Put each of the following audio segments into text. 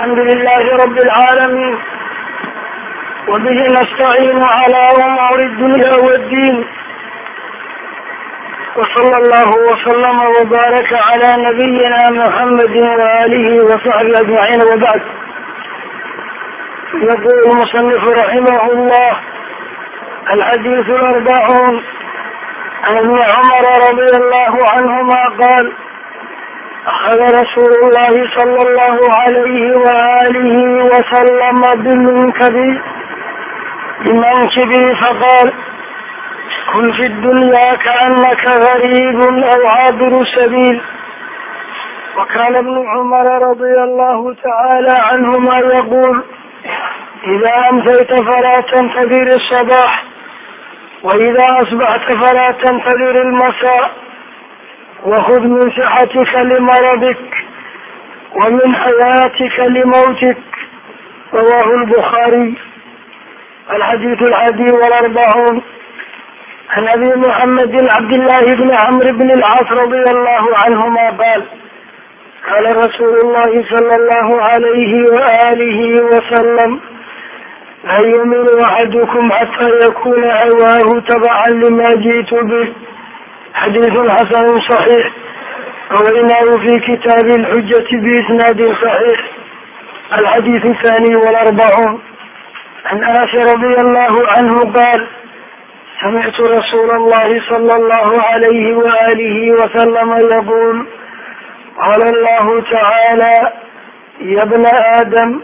الحمد لله رب العالمين وبه نستعين على أمور الدنيا والدين وصلى الله وسلم وبارك على نبينا محمد وآله وصحبه أجمعين وبعد يقول المصنف رحمه الله الحديث الأربعون عن ابن عمر رضي الله عنهما قال أخذ رسول الله صلى الله عليه وآله وسلم بالمنكب بمنكبي فقال كن في الدنيا كأنك غريب أو عابر سبيل وكان ابن عمر رضي الله تعالى عنهما يقول إذا أمسيت فلا تنتظر الصباح وإذا أصبحت فلا تنتظر المساء وخذ من صحتك لمرضك ومن حياتك لموتك رواه البخاري الحديث الحادي والأربعون عن أبي محمد عبد الله بن عمرو بن العاص رضي الله عنهما قال قال رسول الله صلى الله عليه وآله وسلم لا يؤمن أحدكم حتى يكون هواه تبعا لما جئت به حديث حسن صحيح رويناه في كتاب الحجة بإسناد صحيح الحديث الثاني والأربعون عن أنس رضي الله عنه قال سمعت رسول الله صلى الله عليه وآله وسلم يقول قال الله تعالى يا ابن آدم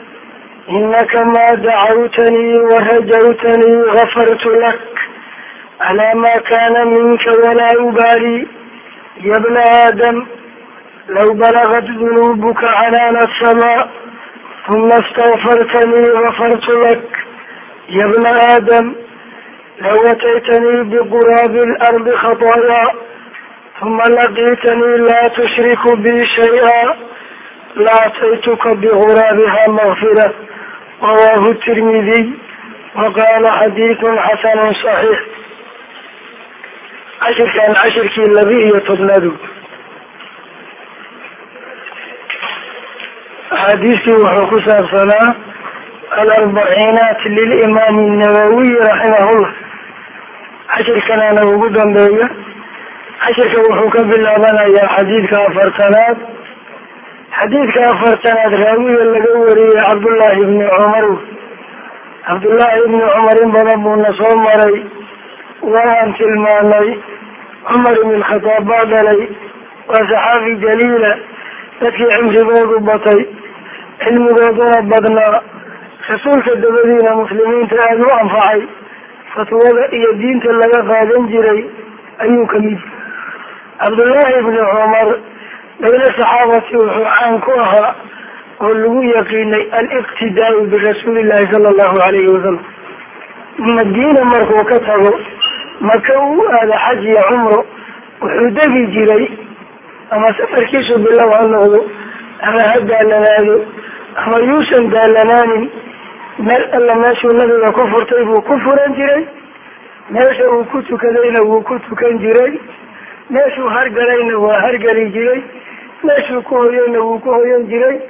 إنك ما دعوتني وهجوتني غفرت calaa maa kaana minka walaa ubaali ya bna aadam law balagat dunuubuka canaana asamaa huma astawfartanii gafartu lak ya bna aadam law ataytanii biquraabi lardi khataayaa huma laqiitanii laa tushriku bii shay-a la ataytuka biquraabihaa makfira rawaahu tirmidiy waqaala xadiidun xasanun saxiix cashirkan cashirkii laba iyo tobnaadu axaadiistii wuxuu ku saabsanaa alarbaciinaat lilimaami nawawiy raximahullah cashirkanana ugu dambeeya. Cashirka wuxuu ka bilaabanayaa xadiidka afartanaad. Xadiidka afartanaad raawiga laga wariyey cabdullaahi ibni cumar. Cabdullaahi ibni cumar in badan buuna soo maray waan tilmaanay cumar ibn khataab baa dhalay waa saxaabi jaliila dadkii cimrigoodu batay. Cilmigooduna badnaa. Rasuulka dabadiina muslimiinta aada u anfacay fatwada iyo diinta laga qaadan jiray ayuu ka mid cabdullaahi ibni cumar bayna saxaabati wuxuu caan ku ahaa oo lagu yaqiinay aliqtidaau birasuuli llahi sala allahu alayhi wasalam madiina markuu ka tago maka uu aada xaj iyo cumro wuxuu degi jiray ama safarkiisu bilow ha noqdo ama ha daalanaado ama yuusan daalanaanin. Meel alla meeshuu nabiga ku furtay buu ku furan jiray. Meesha uu ku tukadayna wuu ku tukan jiray. Meeshuu hargalayna waa hargeli jiray. Meeshuu ku hoyayna wuu ku hoyan jiray.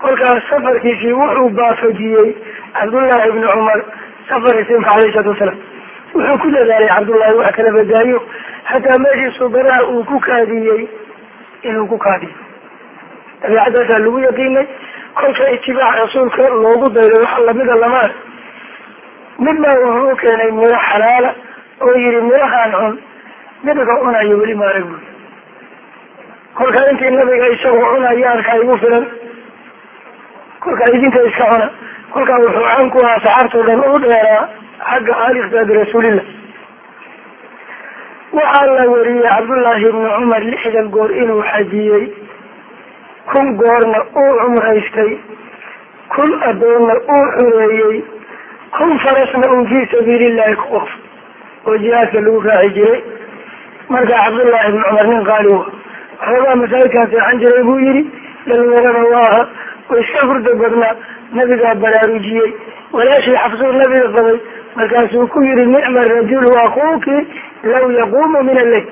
Kolkaas safarkiisii wuxuu baafajiyey cabdullaahi ibni cumar safar rasuulka alayh isalaatu wasalaam wuxuu ku dadaalay cabdullaahi wax kala badaayo. Xataa meeshii subaraha uu ku kaadiyey inuu ku kaadiyo. Dabiicadaasaa lagu yaqiinay kolka itibaac rasuulka loogu daydo wax lamida lama arg mid baa wuxuu keenay miro xalaala oo yihi mirahaan cun nabiga cunayo weli ma arag buy kolka intii nabiga isagoo cunayo arkaa igu filan kolka idinka iska cuna. Kolkaa wuxuu caan ku ahaa saxaabtao dhan u dheeraa xagga aliqtaa birasuulillah waxaa la wariyey cabdullaahi ibni cumar lixdan goor inuu xajiyey kun goorna uu cumraystay. Kun adoonna uu xureeyey kun farasna uu fii sabiilillahi ku qof. Oo jihaadka lagu raaci jiray. Marka cabdullaahi ibni cumar nin qaali wa waxoogaa masaajidkaan seexan jiray buu yihi dhalinyarada waaha oo iska hurda badnaa nabigaa baraarujiyey walaashii xafsuu nabiga qabay markaasuu ku yihi nicma rajulu akuuki law yaquumu min alleyl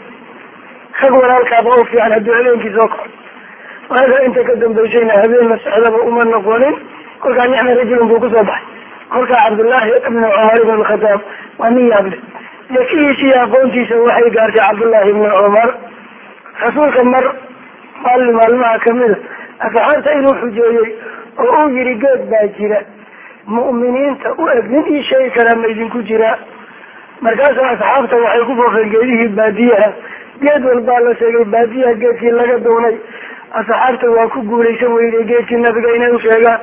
rag walaalkaaba u fiican hadduu habeenkii soo kaco waaga inta ka dambaysayna habeen masexdaba uma noqonin kolkaa nicma rajulun buu ku soo baxay. Kolkaa cabdullaahi ibnu cumar ibn alkhataab waa nin yaable dakihiisa iyo aqoontiisa waxay gaartay cabdullaahi ibnu cumar. Rasuulka mar maalin maalmaha kamida asxaabta inuu xujeeyey oo uu yihi geed baa jira mu'miniinta u eg nin ii sheegi karaa ma idinku jiraa markaasa asxaabta waxay ku foofeen geedihii baadiyaha. Geed walbaa la sheegay baadiyaha geedkii laga doonay. Asxaabta waa ku guulaysan weyday geedkii nabiga inay u sheegaan.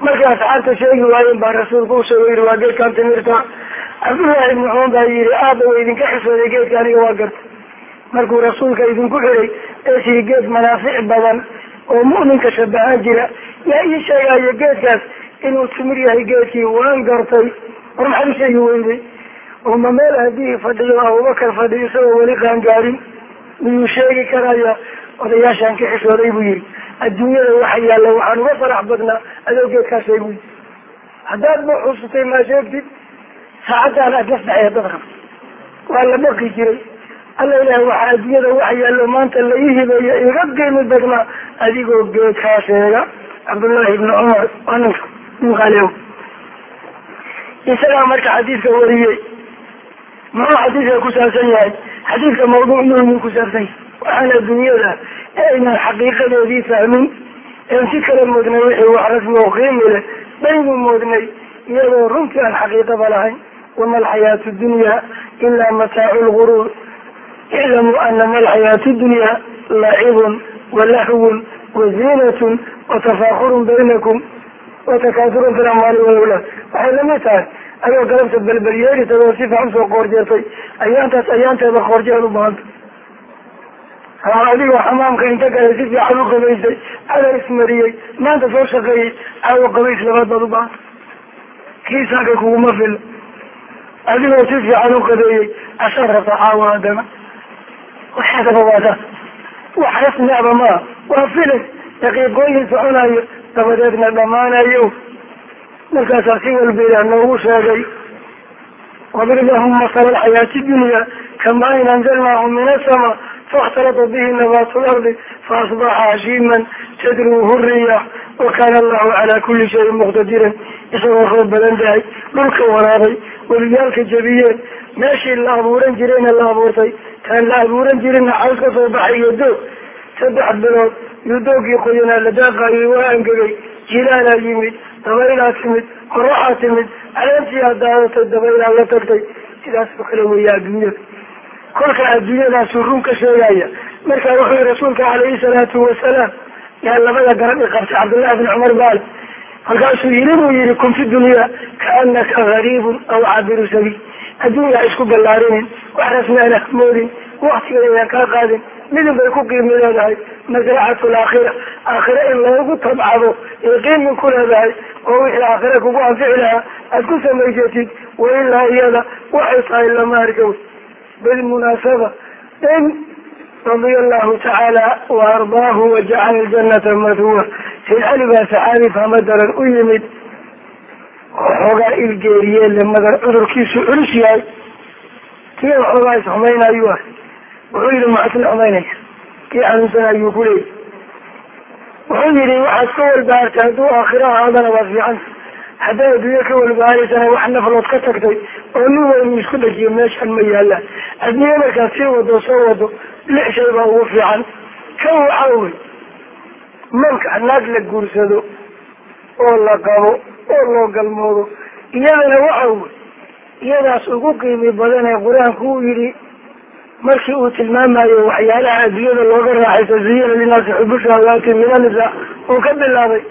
Markay asxaabta sheegi waayeen baa rasuulku usheego yihi waa geedkan timirta cabdullaahi ibnu cumar baa yihi aaba wa idinka xisooday geedka aniga waa garta. Markuu rasuulka idinku xiray ee siri geed manaafic badan oo mu'minka shabahaan jira yaa ii sheegayo geedkaas inuu timir yahay geedkii waan gartay war maxaad u sheegi weyday. Oo ma meel aabihii fadhiyo abubakar fadhiyo isagoo weli qaangaarin miyuu sheegi karaya odayaashaan ka xishooday buu yihi adduunyada waxa yaalla waxaan uga farax badnaa adoo geedkaa sheeg buyi haddaad ma xusutay maa sheegtid? Saacadaan aad nasdaxay dad rab. Waa la dhaqi jiray. Alla ilaah waxaa adduunyada waxa yaallo maanta la ii hibeeyo iga qiimi badnaa adigoo geedkaa sheega. Cabdullaahi ibni cumar waa ninka qaaliyow isagaa marka xadiidka wariyey muxuu xadiidka ku saabsan yahay? Xadiidka mawduuc muhimu ku saabsan yahay. Waxaan aynaan xaqiiqadeedii fahmin. Een si kala moodnay wixii wax rasmi oo qiimi leh baynu moodnay iyadoo runtii aan xaqiiqaba lahayn. Wama alxayaatu dunya ilaa mataacu lguruur iclamuu anama alxayaatu dunya lacibun walahwun waziinatun watafaakurun baynakum watakaasurun fi lamwaali walawlaad waxay la mid tahay adoo galabta belbelyeerisa oo si fiican u soo qoorjeertay. Ayaantaas ayaanteeda qoorjeer u bahanta adigoo xamaamka inta galay si fiican u qabaysay ada ismariyey maanta soo shaqeeyey caawo qabays labaad baad u bahanta kiisaaka kuguma filo adigoo si fiican u qabeeyey ashaad rabta caawa haddana. Waxaadaba waa taas wax rasmi aba maa waa filim daqiiqooyin soconayo dabadeedna dhammaanayo. Markaasaa si walba ilaah noogu sheegay wadrib lahum masala alxayaati dunya kama in anzalnaahu min asama faاkhtalata bihi nabaatu lardi faasbaxa hashiiman tadruuhu riyax wakana allahu calaa kuli shayin muqtadiran. Isagoo roob badan dahay dhulka waraabay weliyaalka jabiyeen meeshii la abuuran jirayna la abuurtay taan la abuuran jirinna caws ka soo baxay iyo doog saddex bilood iyo doogii qoyanaa la daaqaayay waa angegay jilaalaa yimid dabaylaa timid qoraxaa timid caleentii daadatay dabaylaa la tagtay sidaas oo kale weeya adduunyada. Kolka adduunyadaasuu run ka sheegaya marka wuxuu yihi rasuulka calayhi salaatu wasalaam yaa labada garab i qabtay cabdullahi bin cumar baale markaasuu yiri buu yihi kun fi dunya kaanaka gariibun aw cabiru sabiil. Adduunyaa isku ballaarinin wax rasmiana hamoodin waktiga kaa qaadin midin bay ku qiimi leedahay masracatu laakhira. Aakhira in loogu tabcado ay qiimin ku leedahay oo wixii aakhira kugu anfici lahaa aad ku samaysatid wailaa iyada waxay tahay lama bilmunaasaba in radia allahu tacaala wa ardaahu wajacala aljanata mathwa sayd cali baa saxaabi fahma daran u yimid oo xoogaa ilgeeriyeele madar cudurkiisu culus yahay. Kii waxoogaa isxumaynayu ah wuxuu yihi maxaad la xumaynaysa kii xanuunsan ayuu ku leeyay wuxuu yihi waxaad ka walbahartay hadduu aakhiro ahaadana waa fiicanta hadday adduunye ka walbahareysana wax naflood ka tagtay oo nin weyn isku dhajiyo meeshan ma yaalaan adduunye markaad sii wado soo wado lix shay baa ugu fiican. Kan waxaa wey manka naag la guursado oo la qabo oo loo galmoodo iyadana waxa wey iyadaas ugu qiimi badan ee qur'aanku uu yidhi markii uu tilmaamayo waxyaalaha adduunyada looga raaxayso ziyina linaasi xubushahawaati min anisa uu ka bilaabay.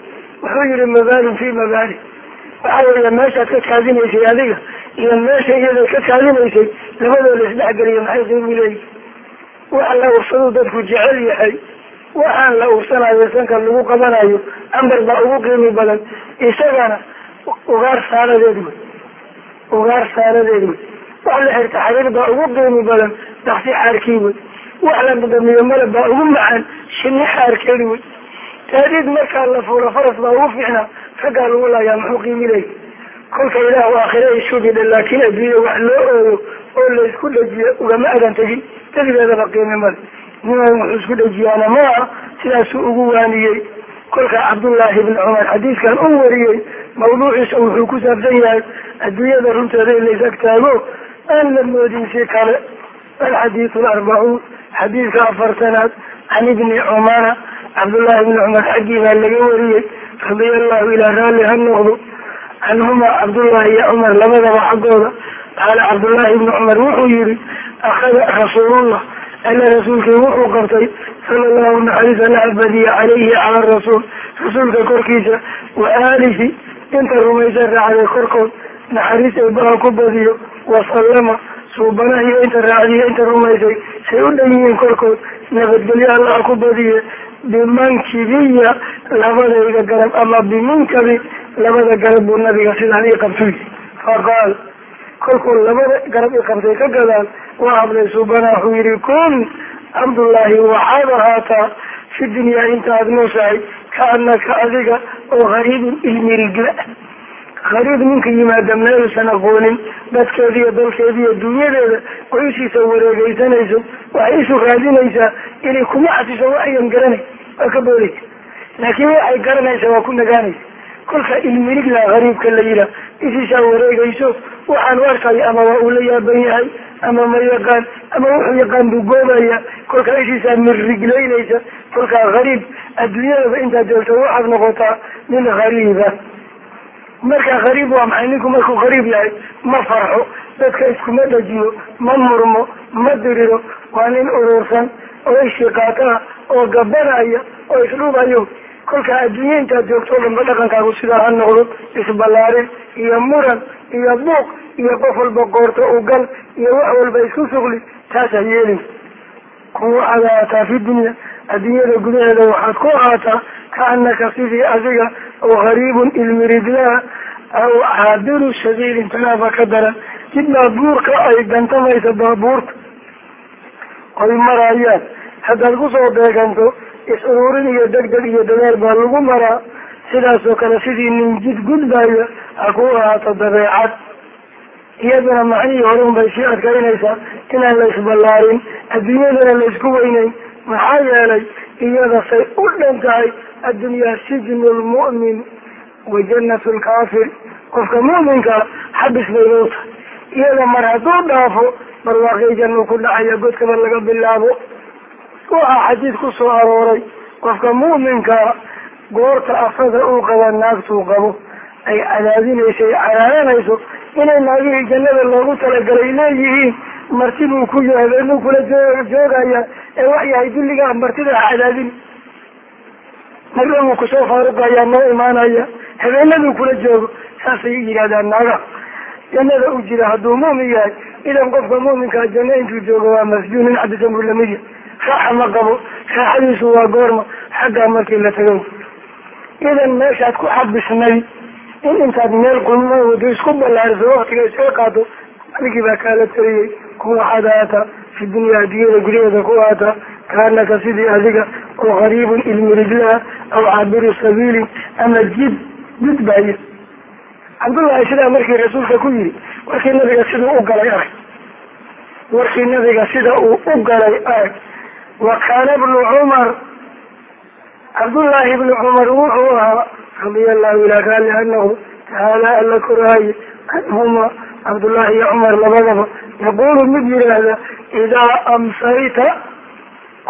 Wuxuu yihi mabaalin fi mabaali waxa weeya meeshaad ka kaadinaysay adiga iyo meesha iyada ka kaadinaysay labadoo la isdhexgeliyo maxay qiimi leeyihi waxa la ursaduu dadku jecel yahay. Waxaan la ursanayo sanka lagu qabanayo ambar baa ugu qiimi badan. Isagana ugaar saaradeed wey ugaar saaradeed wey wax la xirta xariir baa ugu qiimi badan daksi xaarkii wey wax la dhadhamiyo malab baa ugu macaan shini xaarkeed wey taadiid markaa la fuuro faras baa ugu fiicnaa raggaa lagu laayaa muxuu qiimi leey kolka ilaahu aakhira isugidha laakin adduunya wax loo ooyo oo laysku dhajiyo ugama adan tegin dadigeedaba qiimi male. Niman wuxuu isku dhajiyaana maaha sidaasuu ugu waaniyey. Kolkaa cabdullaahi ibni cumar xadiiskan u wariyey mawduuciisa wuxuu ku saabsan yahay adduunyada runteeda in lays agtaago aan la moodin si kale alxadiidu alarbacuun xadiidka afartanaad can ibni cumara cabdullaahi ibni cumar xaggii baa laga wariyey radia allahu ilaa raalli ha noqdo canhuma cabdullaahi iyo cumar labadaba xaggooda qaala cabdullaahi ibni cumar wuxuu yihi akhada rasuulullah alla rasuulkii wuxuu qabtay sala allahu naxariis allaha badiya calayhi cala rasuul rasuulka korkiisa wa aalihi inta rumaysa raacday korkood naxariis eebaha ku badiyo wasallama suubanaha iyo inta raacdiyo inta rumaysay say u dhan yihiin korkood nabadgelyo allaha ku badiye. Bimankibiya labadayda garab ama biminkabi labada garab buu nabiga sidaan ii qabtay. Faqaal kolkuu labada garab i qabtay ka gadaan waa hadlay suubana wuxuu yihi kun cabdullaahi waxaad ahaataa fi dunyaa inta aada nooshahay kaanaka adiga oo gariibun ilmirigla gariib ninka yimaada meeluusan aqoonin dadkeeda iyo dalkeeda iyo dunyadeeda oo ishiisa wareegeysanayso waxay isu raadinaysaa inay kuma xasiso waxyan garanay waa ka boodaysa laakiin waxay garanaysa waa ku nagaanaysa. Kolka ilmirigla gariibka la yihaa ishiisaa wareegayso waxaan u arkaya ama waa uu la yaaban yahay ama ma yaqaan ama wuxuu yaqaan buu goobaya kolkaa ishiisaa mirriglaynaysa kolkaa gariib adduunyadaba intaad joogto waxaad noqotaa nin gariiba marka gariib waa maxay? Ninku markuu gariib yahay ma farxo. Dadka iskuma dhajiyo ma murmo ma diriro waa nin urursan oo ishiqaata oo gabanaya oo isdhubayo kolkaa adduunya intaad joogto o dhanba dhaqankaagu sidaa ha noqdo isballaarin iyo muran iyo buuq iyo qof walba qoorto ugal iyo wax walba isku sugli taas ha yeelin. Kun waxaad ahaataa fi dunya adduunyada gudaheeda waxaad ku ahaataa kaanaka sidii adiga oo gariibun ilmiridlaa aw caabiru sabiilin tanaaba ka daran jid baabuurka ay gantamaysa baabuurta. Oy marayaan. Haddaad ku soo beeganto is-ururin iyo degdeg iyo dadaal baa lagu maraa. Sidaasoo kale sidii nin jid gudbaya ha ku ahaato dabeecad. Iyaduna macnihii horun bay sii adkaynaysaa inaan la isballaarin adduunyadana la isku weyneyn maxaa yeelay iyada say u dhan tahay addunyaa sijnu lmu'min wa jannatu lkaafir qofka mu'minka xabis bay loo tahay. Iyada mar hadduu dhaafo barwaaqii jannu ku dhacaya godkaba laga bilaabo. Waxaa xadiid ku soo arooray qofka mu'minkaa goorta afada uu qaba naagtuu qabo ay cadaadinayso ay cadaananayso inay naagihii jannada loogu talagalay leeyihiin marti buu ku yahay habeenuu kula joo joogaya ee wax yahay dulligaa martida ha cadaadin. Marna wuu ku soo faaruqayaa noo imaanaya habeenaduu kula joogo saasay yidhahdaan naagaha jannada u jira hadduu mu'min yahay idan qofka mu'minkaa janno intuu joogo waa masjuun nin cabisan buu la mid yahay. Raaxa ma qabo raaxadiisu waa goorma xaggaa markii la tago. Idan meeshaad ku xabisnay in intaad meel qulma wado isku ballaariso waktiga iskaga qaado adigii baa kaala taliyey kun waxaad ahaataa fi dunya addunyada gudaheeda ku ahaataa kaanaka sidii adiga oo qariibun ilmirijlaha aw caabiru sabiilin ama jid gudbaya cabdullahi sidaa markii rasuulka ku yidhi warkii nabiga siduu u galay arag. Warkii nabiga sida uu u galay arag. Wa kaana bnu cumar cabdullaahi ibnu cumar wuxuu ahaa radia allahu ilaa raalli ha noqdo tacaala alla koraaye canhuma cabdullaahi iyo cumar labadaba yaqulu mid yidhaahda idaa amsayta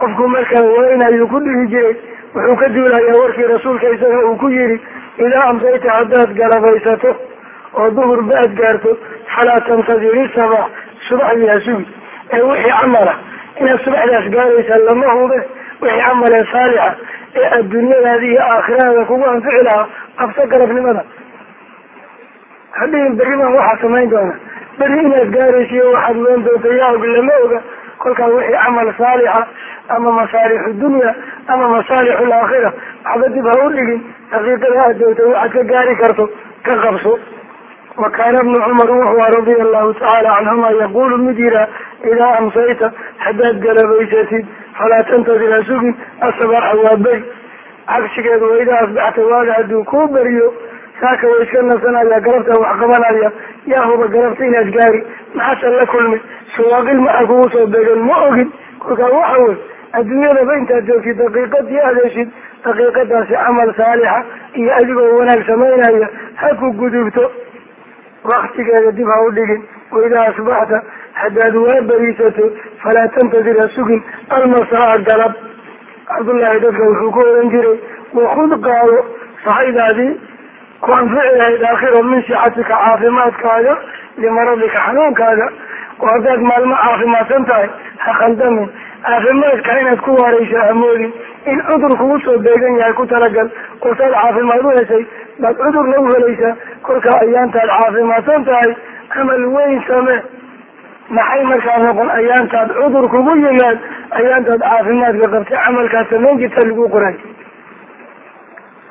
qofku markaa weynayu ku dhihi jiray wuxuu ka duulayaa warkii rasuulka isaga uu ku yidhi idaa amsayta haddaad galabaysato oo duhur ba'ad gaarto falaa tantadiri sabax subaxdii ha sugi. Ee wixii camala inaad subaxdaas gaaraysa lama hube wixii camalee saalixa ee adduunyadaada iyo aakhiradaada kugu anfici lahaa qabso galabnimada hadhihin berri baan waxaa samayn doona berri inaad gaaraysiyo waxaad loon doonta yaa og lama oga. Kolkaa wixii camal saalixa ama masaalixu dunya ama masaalixu laakhira waxba dib ha u dhigin. Daqiiqada aad doonta waxaad ka gaari karto ka qabso. Wa kaana bnu cumar wuxuu radia allahu tacaala canhuma yaqulu mid yiraa idaa amsayta haddaad galabaysatid falaa tantadir ha sugin asabaaxa waa beri. Cagsigeedu wa idaa asbaxta waaga hadduu kuu beriyo saaka way iska nasanaya galabtaa wax qabanaya. Yaa huba galabta inaad gaari. Maxaasan la kulmi? Suwaaqil maxaa kugu soo beegan ma ogin. Kolkaa waxa wey adduunyadaba intaad joogtid daqiiqadii aad heshid daqiiqadaasi camal saalixa iyo adigoo wanaag samaynaya ha ku gudubto. Waktigeeda dib ha u dhigin. Waidaa asbaxta haddaad waa beriisato falaa tantadir ha sugin. Almasaa galab. Cabdullaahi dadka wuxuu ku oran jiray wakud qaado saxaydaadii ku anfici lahayd aakhiro min sixatika caafimaadkaaga limaradika xanuunkaaga oo haddaad maalmo caafimaadsan tahay ha khaldamin caafimaadka inaad ku waaraysa hamoodin in cudur kugu soo beegan yahay ku talagal oo caafimaad u heshay baad cudurna u helaysaa. Kolkaa ayaantaad caafimaadsan tahay camal weyn same maxay markaa noqon? Ayaantaad cudur kugu yimaad ayaantaad caafimaadka qabtay camalkaad samayn jirta lagu qoray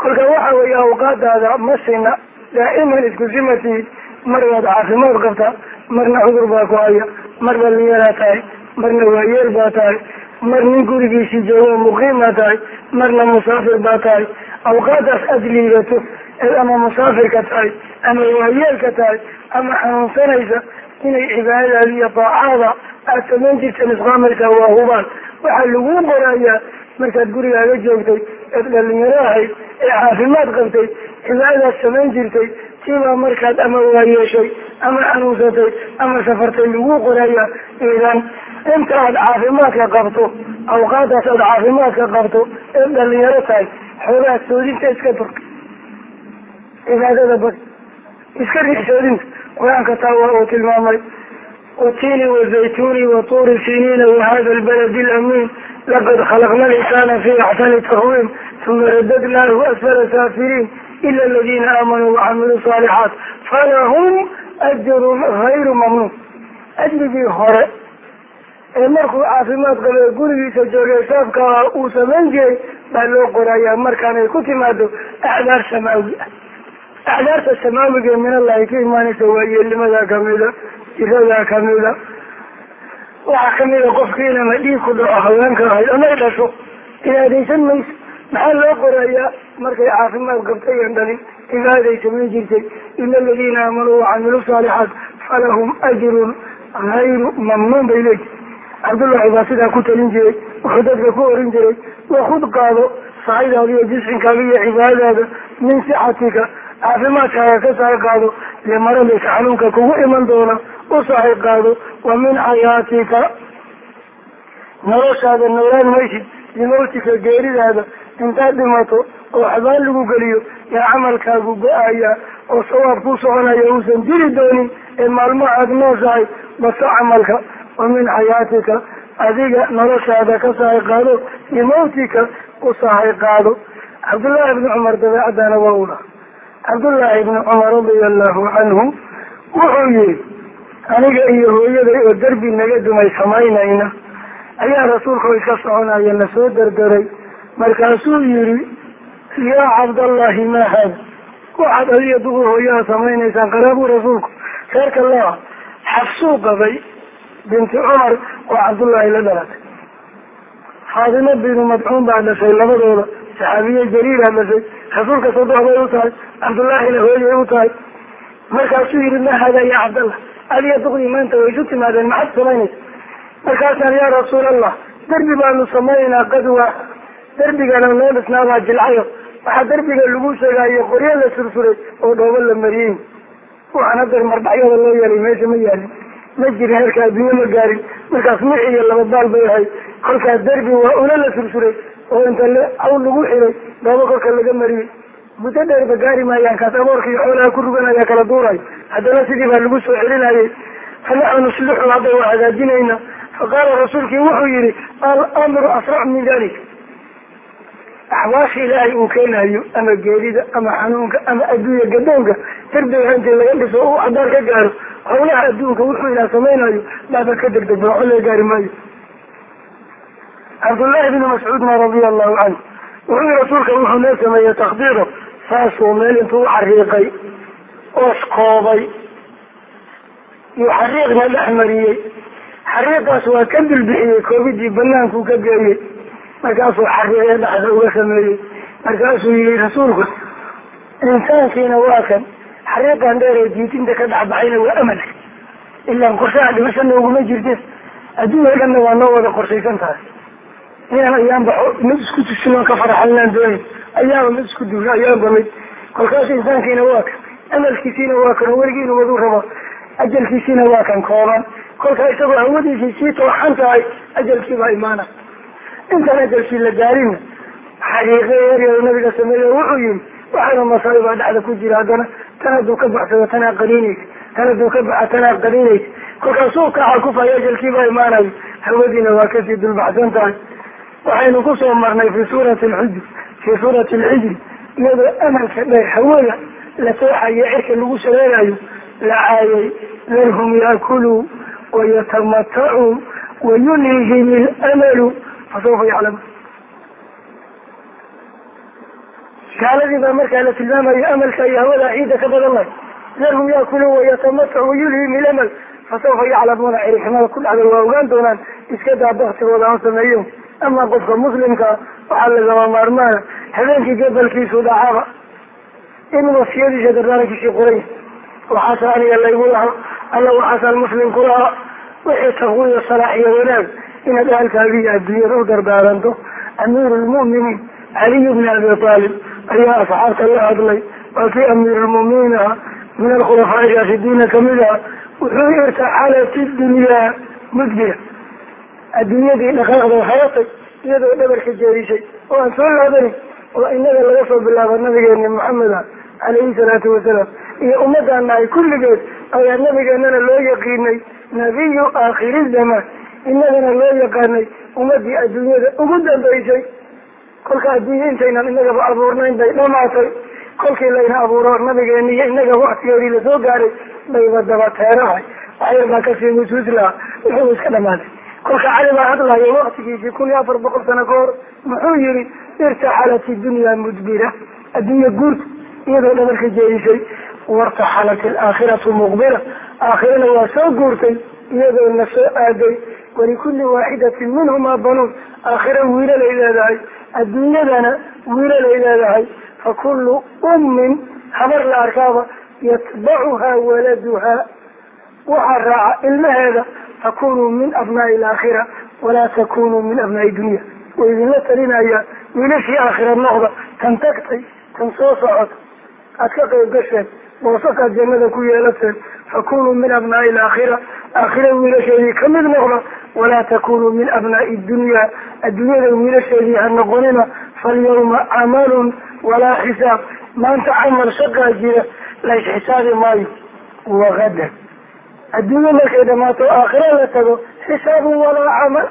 kolka waxa weeye awqaadaada ma sina daa'iman isku simatihid mar waad caafimaad qabtaa marna cudur baa ku haya mar dhalinyaraa tahay marna waayeel baa tahay mar nin gurigiisii joogo muqiimaa tahay marna musaafir baa tahay. Awqaadaas aada liidato eed ama musaafirka tahay ama waayeelka tahay ama xanuunsanaysa inay cibaadadaada iyo daacaada aada samayn jirta nisqaamaysaa waa hubaan. Waxaa lagu qorayaa markaad gurigaaga joogtay eed dhalinyaro ahayd ee caafimaad qabtay cibaadadaad samayn jirtay tiibaa markaad ama waayeeshay ama xanuunsatay ama safartay lagu qoraya idan inta aad caafimaadka qabto awqaadaas aad caafimaadka qabto ee dhalinyaro tahay xoogaha soodinta iska dur cibaadada bad iska rix soodinta. Qur'aanka taa waa uu tilmaamay watini wazaytuni watuuri siniina wahada lbaladi lamiin laqad khalaqna linsana fi axsani taqwiim uma radadnaahu asfala saafiriin ila aladina aamanuu wacamiluu saalixaat falahum ajrun hayru mamnuun ajrigii hore ee markuu caafimaad qaba ee gurigiisa joogay saafka uu samayn jiray baa loo qorayaa markaanay ku timaado acdaar samaawi ah acdaarta samaawiga min allahi ka imaanaysa waa yeelnimadaa kamida jiradaa kamida waxaa kamida qofki inama dhiig ku dhaco haweenka ahayd amay dhasho inaadaysan mayso maxaa loo qorayaa? Markay caafimaad qabtay aan dhalin ibaaday samayn jirtay. Ila aladiina aamanuu wacamilu saalixaat falahum ajrun hayru mamnuun bay leeyihi cabdullaahi baa sidaa ku talin jiray wuxuu dadka ku orin jiray wakud qaado saxaydaada iyo jiscinkaaga iyo cibaadadaada min sixatika. Caafimaadkaaga ka sahay qaado limaradika xanuunka kugu iman doona u sahay qaado wa min xayaatika noloshaada noolaan maysid limawtika geeridaada intaad dhimato oo xabaan lagu geliyo yaa camalkaagu go'aya oo sawaab ku soconaya uusan jiri doonin ee maalmo aada nooshahay baso camalka. Wa min xayaatika adiga noloshaada ka sahay qaado limawtika u sahay qaado. Cabdullaahi ibni cumar dabeecadana waa u laha cabdullaahi ibni cumar radia allahu canhu wuxuu yihi aniga iyo hooyaday oo derbi naga dumay samaynayna ayaa rasuulka iska soconaya na soo derderay markaasuu yihi yaa cabdallahi ma haada waxaad adiga duqur hooyaha samaynaysaan qaraabuu rasuulku reerka laa xafsuu qabay binti cumar oo cabdullaahi la dhalatay. Faadimo binu madcuun baa dhashay labadooda saxaabiye jariiraa dhashay rasuulka bay u tahay cabdullaahina hooyay u tahay. Markaasuu yihi ma hada ya cabdallah adiga duqdii maanta way isu timaadeen maxaad samaynaysa markaasaan yaa rasuul allah derbi baanu samaynaynaa qadwa. Derbigana noo dhisnaabaa jilcayo. Waxaa derbiga lagu sheegaayo qoryo la sursuray oo dhoobo la mariyey waxaan hadda mardhacyada loo yeelay meesha ma yaalin. Ma jirin heerka adduunye ma gaarin. Markaas mix iyo laba baal bay ahay kolkaas derbi waa ula la sursuray oo inta caw lagu xiray dhoobo kolka laga mariyey muddo dheerba gaari maayaan kaas aboorka iyo xoolaha ku ruganaya kala duurayo haddana sidii baa lagu soo celinayay. Fanaxnu nuslixu hadda waa hagaajinayna? Faqaala rasuulkii wuxuu yihi alamru asrac min dalik axwaasha ilaahay uu keenayo ama geerida ama xanuunka ama adduunya gadoonka derbiga intii laga dhiso uu cadaar ka gaaro howlaha adduunka wuxuu ilaah samaynayo baaba ka degdeg booxo laga gaari maayo. Cabdullaahi bni mascuudna radia allahu canhu. Wuxuu yihi rasuulka wuxuu noo sameeyey takdiiro saasuu meel intuu uxariiqay oos koobay iyo xariiqna dhex mariyey. Xariiqaas waa ka bilbixiyey koobidii banaankuu ka geeyey. Markaasuu xariiqe dhexda uga sameeyey. Markaasuu yihi rasuulku insaankiina waa kan. Xariiqan dheer ee jiitinta ka dhexbaxayna waa amal ilaan qorshaha dhimashana uguma jirte adduunya dhanna waa noo wada qorshaysan tahay. Inaan ayaanba mid isku tusinoo ka faraxaynaan doonay ayaaba isku duulo ayaanba mid. Kolkaas insaankiina waa kan amalkiisiina waa kan oo weligii inuu waduu rabo ajalkiisiina waa kan kooban. Kolkaa isagoo hawadiisii sii tooxan tahay ajalkiibaa imaana. Intaan ajalkii la gaarinna xaqiiqe eryada nabiga sameeye wuxuu yihi waxaana masaa'ibaa dhexda ku jira haddana tan hadduu ka baxsado tanaa qaniinaysa tan hadduu ka baxa tanaa qaniinaysa. Kolkaasuu kaxa kufayo ajalkiibaa imaanayo hawadiina waa ka sii dulbaxsan tahay. Waxaynu ku soo marnay fi suurati alxujr fii suurati alxijri iyadoo amalka dheer hawada la tooxayo cirka lagu saleelayo la caayay darhum yaakuluu wayatamatacuu wayulhihim ilamalu fasawfa yaclamuun gaaladii baa markaa la tilmaamayo amalka iyo hawada ciidda ka badan lahay darhum yaakuluu wayatamatacuu wayulhihim ilamal fasawfa yaclamuuna cirixnimada ku dhacday waa ogaan doonaan iska daa baktigooda aan sameeyo ama qofka muslimkaa waxaa lagama maarmaana habeenkii gabalkiisu dhacaba in wasiyadiisa dardaarankiisii qoranya waxaasa aniga laygu lahaa alla waxaasaan muslim ku wixii taqwiya salaax iyo wanaag inaad ahalkaagiiyo adduunyada u dardaaranto amiiru lmu'miniin caliy bni abi aalib ayaa asxaabta la hadlay waa kii amiiru lmu'miniin aha min alkhulafaa raashidiina ka mid aha wuxuu irtaxalat dunyaa mudbira adduunyadii dhaqaaqda hayatay iyadoo dhabarka jeedisay oo aan soo laabanin oo inaga laga soo bilaabo nabigeeni maxamed ah calayhi salaatu wasalaam iyo ummadaan nahay kulligeed ayaa nabigeenana loo yaqiinay nabiyu aakhiri zamaan inagana loo yaqaanay ummadii adduunyada ugu dambaysay. Kolka adduunya intaynan inagaba abuurnayn bay dhamaatay. Kolkii layna abuuro nabigeeni iyo inaga waktigeedii la soo gaaray bayba daba teerahay waxyar baa ka sii musuus lahaa wuxuu iska dhamaaday kolka cali baa hadlayo waktigiisii kun iyo afar boqol sano ka hor muxuu yihi irtaxalat idunyaa mudbira adduunya guurta iyadoo dhabarka jeedisay wartaxalat alaakhiratu muqbila. Aakhirana waa soo guurtay iyadoo na soo aaday walikulli waaxidatin minhumaa banuun aakhira wiilalay leedahay adduunyadana wiilalay leedahay fa kullu ummin habar la arkaaba yatbacuhaa waladuhaa waxaa raaca ilmaheeda takunuu min abnaai alaakhira walaa takunuu min abnaai dunya way idinla talinaya wiilashii aakhira noqda tan tagtay tan soo socota aad ka qayb gasheen boosaskaad jannada ku yeelateen fakunuu min abnaai alaakhira aakhira wiilasheedii ka mid noqda walaa takunuu min abnaai dunya adduunyada wiilasheedii ha noqonina falyawma camalun walaa xisaab maanta camal shaqaa jira lays xisaabi maayo wagadan adduunye markay dhamaato aakhira la tago xisaabun walaa camal.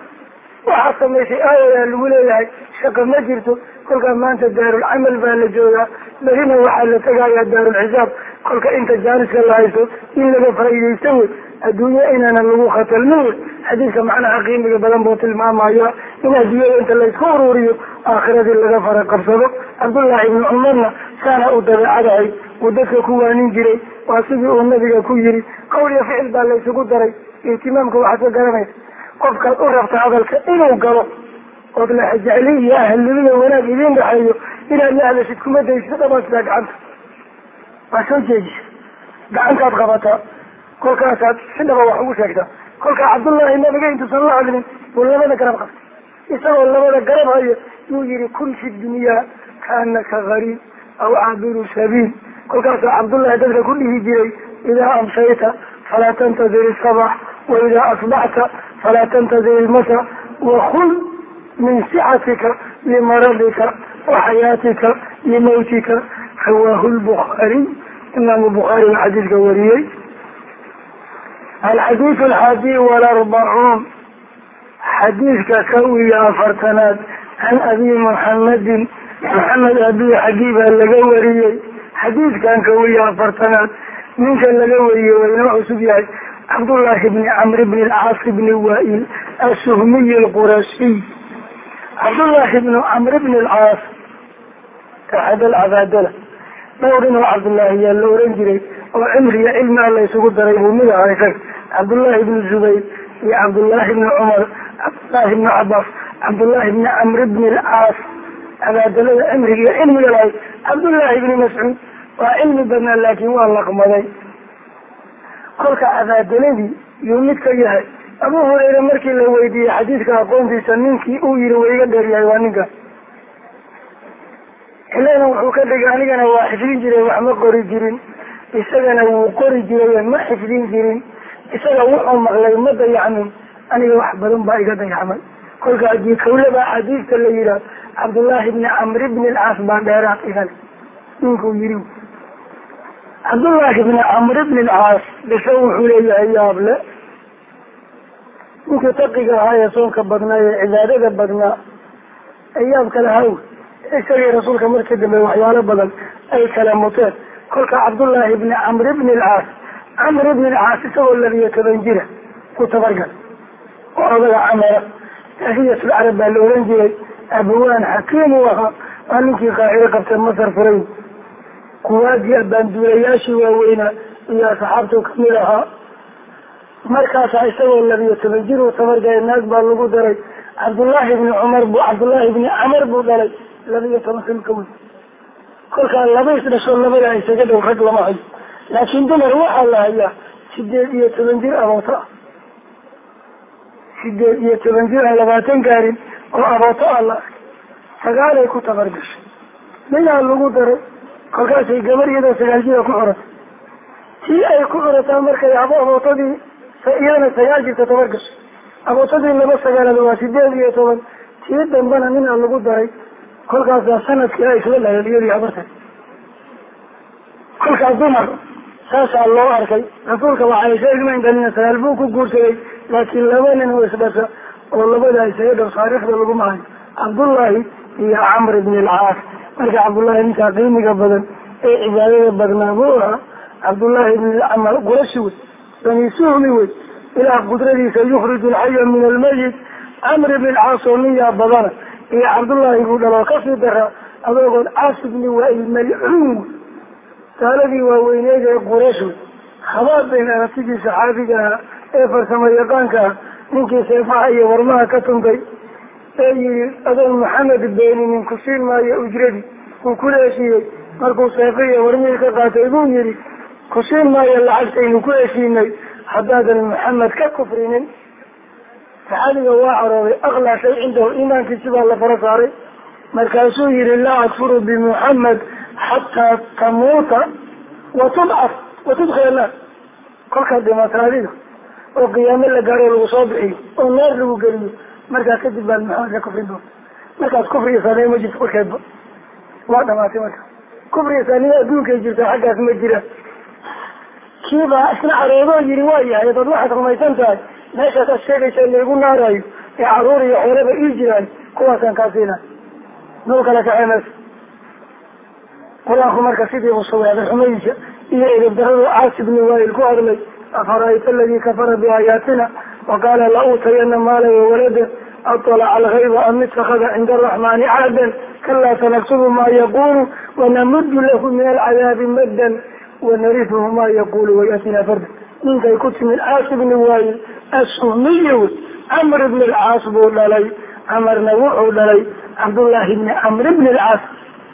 Waxaad samaysay aayayaa lagu leeyahay shaqa ma jirto. Kolkaa maanta daarulcamal baa la joogaa. Berina waxaa la tegayaa daarulxisaab kolka inta jaaniska la haysto in laga faa'iidaysto wey. Adduunye inaana lagu khatalmin wey. Xadiidka macnaha qiimiga badan buu tilmaamaya in adduunyada inta laysku ururiyo aakhiradii laga fara qabsado. Cabdullaahi ibni cumarna saana u dabeecadahay uu dadka ku waanin jiray waa sidii uu nabiga ku yiri qowl iyo ficil baa laysugu daray. Ihtimaamka waxaad ka garanaysa qofkaad u rabta hadalka inuu galo ood laxajecli iyo ahlnimida wanaag idiin dhaxeeyo inaad la hadashid kuma daysid dhabaasidaa gacanta. Waa soo jeedisa gacantaad qabataa kolkaasaad si dhaba wax ugu sheegtaa. Kolkaa cabdullaahi nabiga intuusan la hadlin buu labada garab qabtay. Isagoo labada garab hayo yuu yihi kun fi dunyaa kaanaka gariib aw caabiru sabiil kolkaasaa cabdullaahi dadka ku dhihi jiray idaa amsayta falaa tantadir isabax wa idaa asbaxta falaa tantadir ilmasa wakul min sixatika limaradika wa xayaatika limawtika rawaahu lbukhaariy imaamu bukhaari baa xadiidka wariyey. Alxadiidu alxaadi walarbacuun xadiidka kow iyo afartanaad can abi muxamedin maxamed abiy xagii baa laga wariyey xadiidkan kow iyo afartanaad ninka laga wariyey waa inoo cusub yahay cabdullaahi bni camr bni alcaas bni waail asuhmiy alqurashiy cabdullaahi bnu camr bni alcaas axad alcabaadala dhowr inoo cabdullaahi yaa la oran jiray oo cimriya cilmi alla isugu daray buu mid ahaa isag cabdullaahi bni zubayr iyo cabdullaahi bni cumar cabdullaahi bni cabaas cabdullaahi bni camr bni alcaas cabaadalada cimrigiiyo cilmiga lahay cabdullaahi bni mascuud waa cilmi badnaa laakiin waa laqmaday. Kolka cabaadaladii yuu mid ka yahay. Abu hureyre markii la weydiiyey xadiidka aqoontiisa ninkii uu yihi wa iga dheeryahay waa ninkan ilana wuxuu ka dhigay anigana waa xifdin jiray wax ma qori jirin. Isagana wuu qori jiray ma xifdin jirin. Isaga wuxuu maqlay ma dayacmin. Aniga wax badan baa iga dayacmay. Kolka haddii kawlaba xadiidka la yidhaah cabdullaahi bni camri bni alcaas baa dheeraad igale ninkuu yiri cabdullaahi bni camri bni alcaas dhisa wuxuu leeyahay yaable. Ninkii taqiga ahaa ee soonka badnaa ee cibaadada badnaa ee yaab kale haw isagii rasuulka markii dambe waxyaalo badan ay kala muteen. Kolka cabdullaahi bni camri bni alcaas camr bni alcaas isagoo labiyo toban jira ku tabargal. Oo odaga camara. Tahiyatul carab baa la oran jiray abawaan xakiim uu ahaa. Waa ninkii qaaciro qabtay masar furay kuwaadii abaanduulayaashii waaweynaa iyo asxaabtu ka mid ahaa. Markaasaa isagoo labiyo toban jir uu tabargalay naag baa lagu daray. Cabdullaahi bni cumar bu cabdullaahi bni camar buu dhalay labiyo toban sano ka weyn kolkaa laba is labada isaga dhow rag lama hayo. Laakiin dumar waxaa la hayaa sideed iyo toban jir abooto ah. Sideed iyo toban jir aan labaatan gaarin oo abooto ah la arkay sagaalay ku tabargashay ninaa lagu daray kolkaasay gabar iyadoo sagaal jira ku xuratay tii ay ku xurataa markay abo abootadii iyadana sagaal jirta tabargashay abootadii laba sagaalada waa sideed iyo toban. Tii dambana ninaa lagu daray kolkaasaa sannadkii a isla dhaleen iyadii habartay kolkaa dumar saasaa loo arkay. Rasuulka waxay sheegmayn dhalina sagaal buu ku guursaday laakiin laba nin oo isdhasha oo labada isaga dhow taariikhda laguma hayo cabdullaahi iyo camr ibni alcaas marka cabdullaahi ninkaa qiimiga badan ee cibaadada badnaa buu ahaa cabdullaahi ibni camar qurashi wey bani suhmi wey ilaah qudradiisa yukhriju alxaya min almayit camr ibni alcaas oo ninyaa badana iyo cabdullaahi buu dhaloo ka sii daraa adoogood caas ibni waail malcuun saaladii waaweyneed ee quraysh wey habaad bayn aragtigii saxaabiga ahaa ee farsamo yaqaanka ah ninkii seefaha iyo warmaha ka tuntay ee yihi adoon maxamed beeninin ku siin maayo ujradii uu kula heshiiyey markuu seefa iyo warmihii ka qaatay buu yihi ku siin maayo lacagtaynu ku heshiinay haddaadan maxamed ka kufrinin. Saxaabiga waa carooday aklaa shay cindahu iimaankiisi baa la fara saaray. Markaasuu yihi laa akfuru bimuxamed xataa tamuuta wa tudcaf wa tudkila naar kolkaad dhimata oo qiyaamo la gaaro lagu soo bixiyo oo naar lagu geliyo markaa kadib baad maxamed ka kufrin doonta markaas kufriga saanay ma jirto korkeedba waa dhamaatay marka. Kufriga saaniya adduunkay jirta xaggaas ma jira. Kiibaa isna caroodoo yiri waa yahay dad waxaad rumaysan tahay. Meeshaas ad sheegaysa laygu naarayo ee carruur iyo xoolaba ii jiraan kuwaasaan kaa siina noo kala kaxee meesha qur'aanku marka sidii uu sugaaday xumadiisa iyo edabdaradu caas ibni waayil ku hadlay afara'ayta aladii kafara biaayaatina waqaala la uutayana maala wawalada aطalaca algayba am itakada cinda araxmaani caadan kalaa sanaktubu maa yaqulu wanamudu lahu min alcadaabi maddan wanarifuhu ma yaqulu wayatina farda ninkay ku timid caas ibni waayil assuhmiyi wey camr ibni alcaas buu dhalay camarna wuxuu dhalay cabdullaahi bni camr ibni alcaas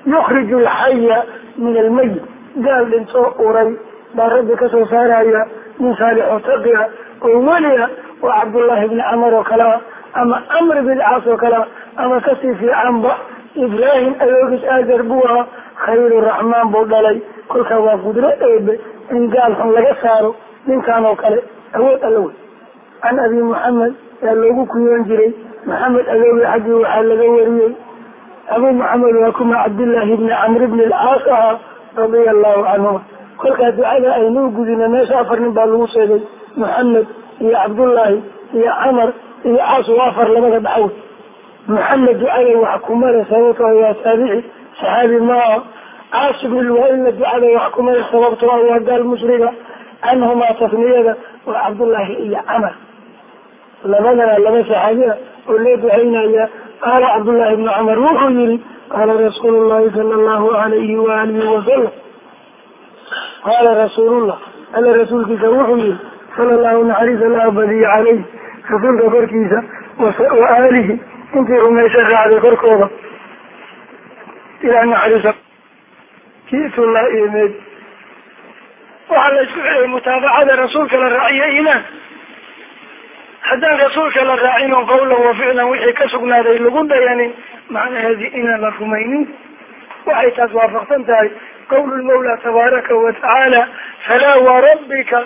yukriju alxaya min almayit gaal dhintoo uray baa ka soo saaraya nin saalixoo taqiya oo weliga oo cabdullaahi bni camar oo kale ah ama camr bni alcaas oo kale ah ama ka sii fiicanba ibraahim ayoogis aagar buu ahaa khayru raxmaan buu dhalay. Kolkaa waa qudro eebe in gaal xun laga saaro ninkan oo kale awood alla wey. Can abi muxamed yaa loogu kunyoon jiray maxamed adoogi xaggii waxaa laga wariyey. Abu maxamed waa kuma cabdillaahi bni camr bni alcaas ahaa radia allahu canhuma kolkaa ducada aynuu gudina meesha afar nin baa lagu sheegay maxamed iyo cabdullaahi iyo camar iyo caas waa afar labada dhaxaw maxamed ducada wax kumale sababto waa taabici saxaabi maaha caas ibni lwaailna ducada wax kumale sababto ah waa gaal mushriga canhumaa tasniyada waa cabdullaahi iyo camar labadana laba saxaabiya oo loo ducaynaya qaala cabdullaahi bni cumar wuxuu yihi qaala rasuulu llahi sala allahu alayhi waalihi wasalam qaala rasuulullah alla rasuulkiisa wuxuu yihi sala allahu naxariis allah badiya caleyh rasuulka korkiisa wa aalihi intii rumaysa raacday korkooda. Ilaa naxariisa ji'tu la imid waxaa la isku xiyay mutaabacada rasuulka la raaciyo iimaan haddaan rasuulka la raacin oo qawlan wa ficlan wixii ka sugnaaday lagu dayanin macnaheedii inaan la rumaynin? Waxay taas waafaqsan tahay qawlu lmawla tabaaraka wa tacaala falaa warabbika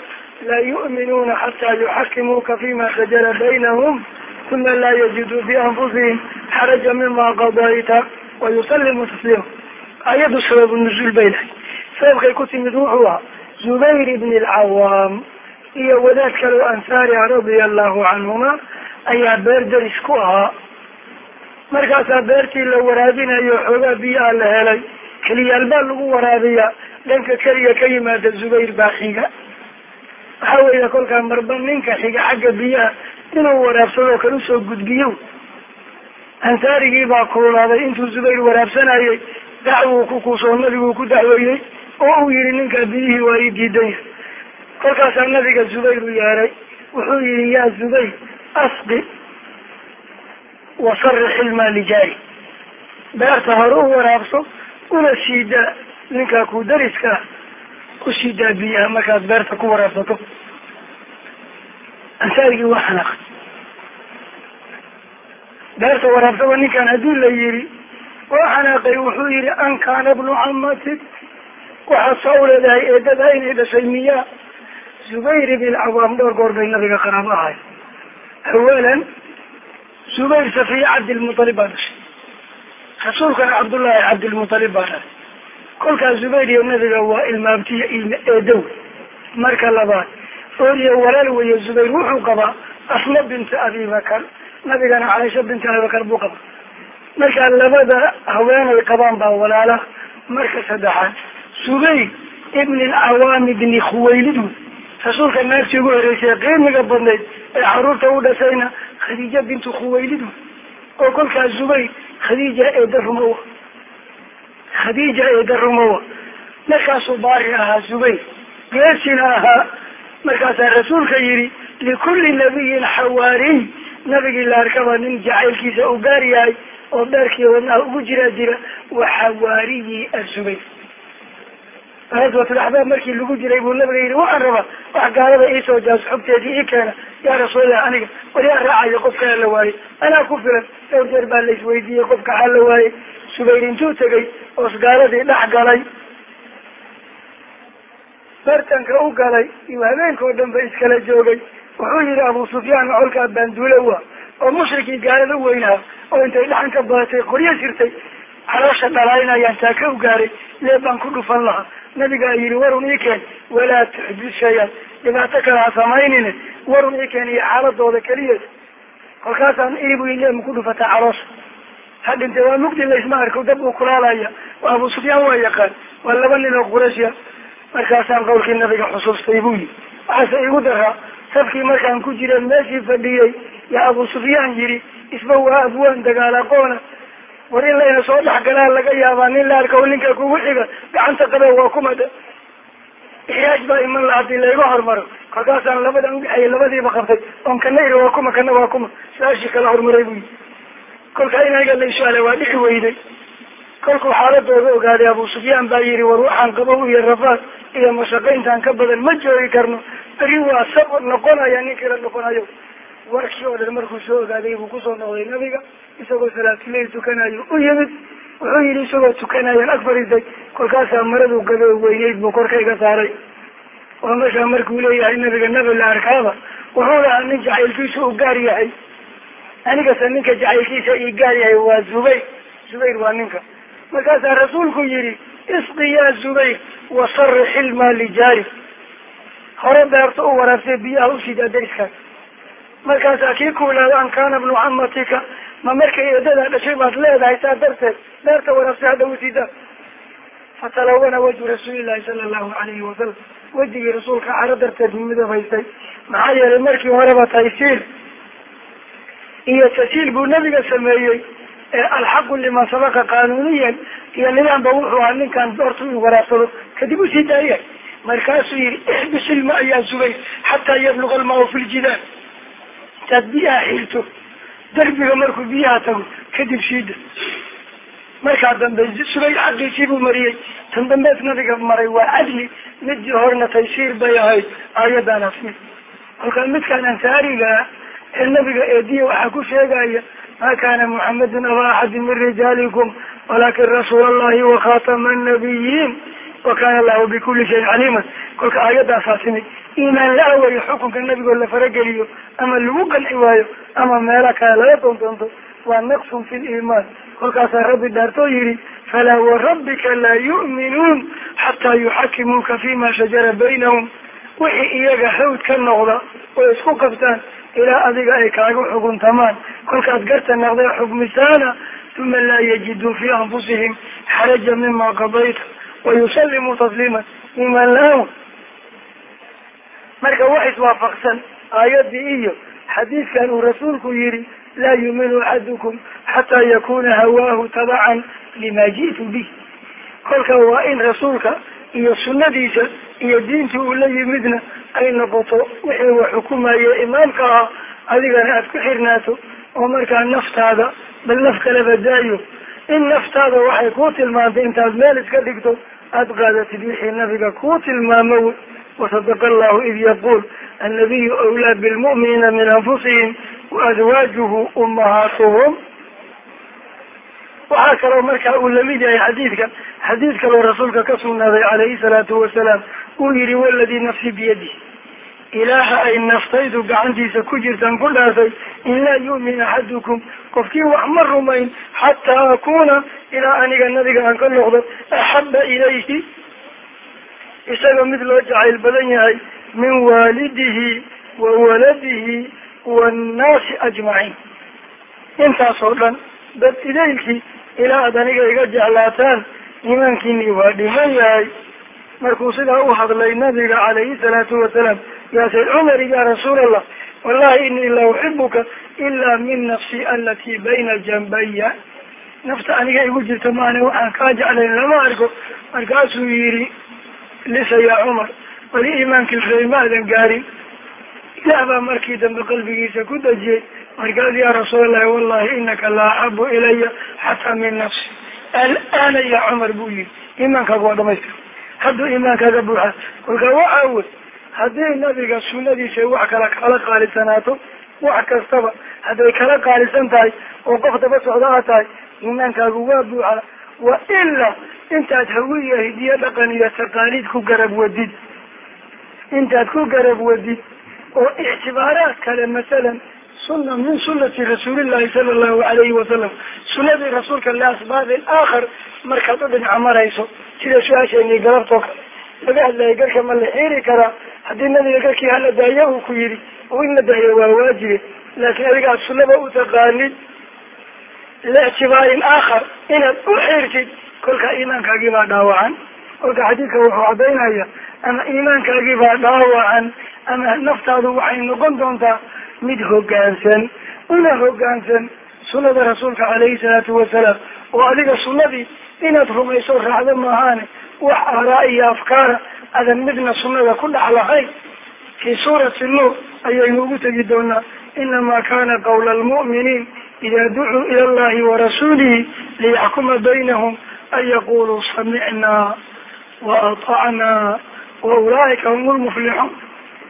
laa yu'minuuna xataa yuxakimuuka fima shajara baynahum uma laa yajiduu fi anfusihim xaraja mima qadayta wayusalimu tasliima ayadu sababu nuzuul bay lahay sababkay ku timid wuxuu ahaa zubayr ibn alcawaam iyo wadaad kaleo ansaari ah radia allahu canhuma ayaa beer daris ku ahaa markaasaa beertii la waraabinayo xoogaa biyaha la helay keliyaal baa lagu waraabiyaa dhanka keliya ka yimaada zubayr baa waxa weeye kolkaa marba ninka xiga xagga biyaha inuu waraabsadoo kale u soo gudbiyo ansaarigii baa kululaaday intuu zubayr waraabsanayay dacwuu ku kuusoo nabiguu ku dacweeyey oo uu yihi ninkaa biyihii waa ii diidanya kolkaasaa nabiga zubayr u yeeray wuxuu yihi yaa zubayr asqi wasarix ilmaa lijaari beerta hore u waraabso una siidaa ninkaa ku dariska u siidaa biyaha markaad beerta ku waraabsato ansaarigii waa xanaaqay. Beerta waraabsaba ninkan haddii la yihi waa xanaaqay wuxuu yihi an kaana bnu camatik waxaad soo uleedahay eedada inay dhashay miyaa zubayr ibn cawaam dhowr goor bay nabiga qaraabo ahay awalan zubayr safiya cabdilmutalib baa dhashay. Rasuulkana cabdullaahi cabdilmutalib baa dhalay kolkaas zubayr iyo nabiga waa ilmaabtiya eedow. Marka labaad ooriyo walaal weeye zubayr wuxuu qabaa asma binta abibakar nabigana caaisha binta abibakar buu qabaa. Markaa labada haweenay qabaan baa walaala marka saddexaad zubayr ibn alcawaam ibni khuwaylid. Rasuulka naagtii ugu horeysay qiimiga badnayd ee carruurta u dhashayna khadiija bintu khuwaylid. Oo kolkaas zubayr khadiija eeda rumowa khadiija eeda rumowa markaasuu baari ahaa zubayr geesina ahaa. Markaasaa rasuulka yihi likulli nabiyin xawaariy nabigii la arkaba nin jacaylkiisa u gaar yahay oo dheerkii wadnaha ugu jiraa jira wa xawaariyi azubayr aswatulaxbaab markii lagu jiray buu nabiga yihi waxaan rabaa wax gaalada iisoo jaas xogteedii ii keena. Yaa rasuulallah aniga war yaa raacayo qofkaa la waayey anaa ku filan dhowr jeer baa la isweydiiyey qofka xaa la waayey subayr intuu tegay oos gaaladii dhex galay. Bartanka u galay iyo habeenkao dhan ba iskala joogay wuxuu yihi abu sufyaan colkaa baanduulowa oo mushrikii gaalada u weynaha oo intay dhaxan ka badatay qoryo jirtay caloosha dhalaynayaan taa ka u gaaray lee baan ku dhufan lahaa. Nabigaa yihi warun ii keen walaa tuxdid shayan dhibaato kale ha samaynine warun ii keen iyo xaaladooda keliya kolkaasaan iibu ile ma ku dhufataa caloosha ha dhintay waa mugdi laysma arko dab uu kulaalaya waa abu sufyaan waa yaqaan waa laba nin oo qurashya markaasaan qawlkii nabiga xusuustay buu yihi waxaase igu daraa safkii markaan ku jireen meeshii fadhiyey yaa abu sufyaan yihi isba waa abwaan dagaal war in layna soo dhexgalaa laga yaabaa nin la arko ninka kugu xiga gacanta qabe waa kuma dhe ixraaj baa iman la haddii layga hormaro. Kolkaasaan labadan udhexeeyay labadiiba qabtay. Oon kana iri waa kuma kana waa kuma. Su'aashii kala hormaray bu yihi kolka inaga la su'aale waa dhici weyday. kolkuu xaaladooda ogaaday abu sufyaan baa yihi war waxaan qabow iyo rafaad iyo mashaqayntaan ka badan ma joogi karno. Beri waa sabr noqonaya ninkii la noqonayo warkii oo dhan markuu soo ogaaday buu ku soo noqday nabiga isagoo salaatuleyl tukanayo u yimid. Wuxuu yihi isagoo tukanayan ag fariisay kolkaasaa maradu gado weyneyd buu korkayga saaray. Oo markaa markuu leeyahay nabiga nabi la arkaaba wuxuu lahaa nin jacaylkiisa u gaar yahay anigase ninka jacaylkiisa ii gaar yahay waa zubayr zubayr waa ninka. Markaasaa rasuulku yihi isqi ya zubayr wasarix ilmaa lijaari hore beerta u waraabsay biyaha usiidaa dariskaas markaasaa kii kuulaada an kaana bnu camatika ma markay eedadaa dhashay baad leedahay saa darteed beerta waraabsay hadda usiidaa fatalawana wajhu rasuulillahi sala allahu calayhi wasalam wejigii rasuulka caro darteed midabaystay. Maxaa yeelay markii horeba taysiir iyo tasiil buu nabiga sameeyey alxaqu liman sabaqa qaanuniyan iyo nidaamba wuxuu ahaa ninkan doorta inu waraabsado kadib u sii daayay. Markaasuu yihi ixbis ilma ayaa zubayr xataa yabluga almaa fi ljidaal intaad biyaha xirto derbiga markuu biyaha tago kadib siida markaa dambe subayr xaqiisii buu mariyey. Tan dambeed nabiga maray waa cadli midii horena taysiir bay ahayd aayadaan asmi. Kolkaa midkaan ansaariga ee nabiga eediya waxaa ku sheegaya ma kana muxamedun aba axadin min rijaalikum walakin rasuul allahi wakhatama annabiyiin wakana allahu bikuli shayin caliiman. Kolka aayadaasaa timid iimaan la awayo xukunka nabigoo la farageliyo ama lagu qanci waayo ama meelo kale laga doondoonto waa naqsun fi liimaan kolkaasaa rabbi dhaartoo yihi falaa warabbika laa yu'minuun xataa yuxakimuuka fima shajara baynahum. Wixii iyaga hawd ka noqda oo isku qabtaan ilaa adiga ay kaaga xukuntamaan kolkaad garta naqday xukmisaana uma laa yajiduu fi anfusihim xaraja mima qadayta wayusallimuu tasliiman iimaan la'aan. Marka wax iswaafaqsan aayadii iyo xadiidkan uu rasuulku yihi laa yuminu axadukum xataa yakuna hawaahu tabacan lima ji'tu bih kolka waa in rasuulka iyo sunnadiisa iyo diintii uu la yimidna ay noqoto wixii wa xukumaye imaamka ah adigana aad ku xirnaato oo markaa naftaada bal naf kaleba daayo. In naftaada waxay kuu tilmaantay intaad meel iska dhigto aada qaadatid wixii nabiga kuu tilmaamo. Wasadaqa allahu id yaquul annabiyu awlaa bilmu'miniina min anfusihim waazwaajuhu ummahaatuhum waxaa kaloo markaa uu la mid yahay xadiidka xadiid kaloo rasuulka ka sugnaaday calayhi salaatu wasalaam uu yihi waladii nafsi biyadi ilaaha ay naftaydu gacantiisa ku jirtaan ku dhaartay in laa yu'min axadukum qofkii wax ma rumayn xataa akuna ilaa aniga nabiga aan ka noqdo axaba ilayhi isaga mid loo jacayl badan yahay min waalidihi wa waladihi waannaasi ajmaciin intaasoo dhan dad idaylkii ilaa aad aniga iga jeclaataan iimaankiinii waa dhiman yahay markuu sidaa u hadlay nabiga calayhi salaatu wasalaam yaa sayd cumar ya rasuul allah wallahi inii la uxibuka ilaa min nafsi alatii bayna jambaya nafta aniga igu jirta maana waxaan kaa jeclayn lama arko markaasuu yihi lisa yaa cumar weli iimaankii reey ma adan gaarin. Ilaah baa markii dambe qalbigiisa ku dejiyey markaas yaa rasuulallahi wallahi inaka la axabu ilaya xataa min nafsi. Alana ya cumar buu yihi iimaankaaga waa dhamaystir hadduu iimaankaaga buuxa kolka waxa wey haddii nabiga sunadiisa wax kala kala qaalisanaato wax kastaba hadday kala qaalisan tahay oo qof daba socda aad tahay iimaankaagu waa buuxa. Wa ilaa intaad hawiya hidiyo dhaqan iyo taqaaliid ku garab wadid. Intaad ku garab wadid oo ictibaaraad kale masalan suna min sunati rasuulillahi sala allahu alayhi wasalam sunadii rasuulka liasbaabi aakhar markaad u dhinaca marayso sida su'aasheenii galabtoo kale laga hadlayay garka ma la xiiri karaa haddii nabiga garkii hala daayo uu ku yidhi oo in la daayo waa waajibe laakiin adiga aad sunaba u taqaanid liictibaarin aakhar inaad u xirtid. Kolka iimaankaagii baa dhaawacan kolka xadiidka wuxuu cadaynaya ama iimaankaagii baa dhaawacan ama naftaadu waxay noqon doontaa mid hoggaansan. Una hoggaansan sunada rasuulka calayhi salaatu wasalaam oo adiga sunadii inaad rumayso raacdo maahaane wax aaraa iyo afkaara adan midna sunada ku dhex lahayn. Fii suurati nuur ayaynu ugu tegi doonaa inamaa kana qawla almu'miniin ida ducuu ila allahi warasuulihi liyaxkuma baynahum an yaquluu samicnaa wa atacnaa wa ulaa'ika hum lmuflixuun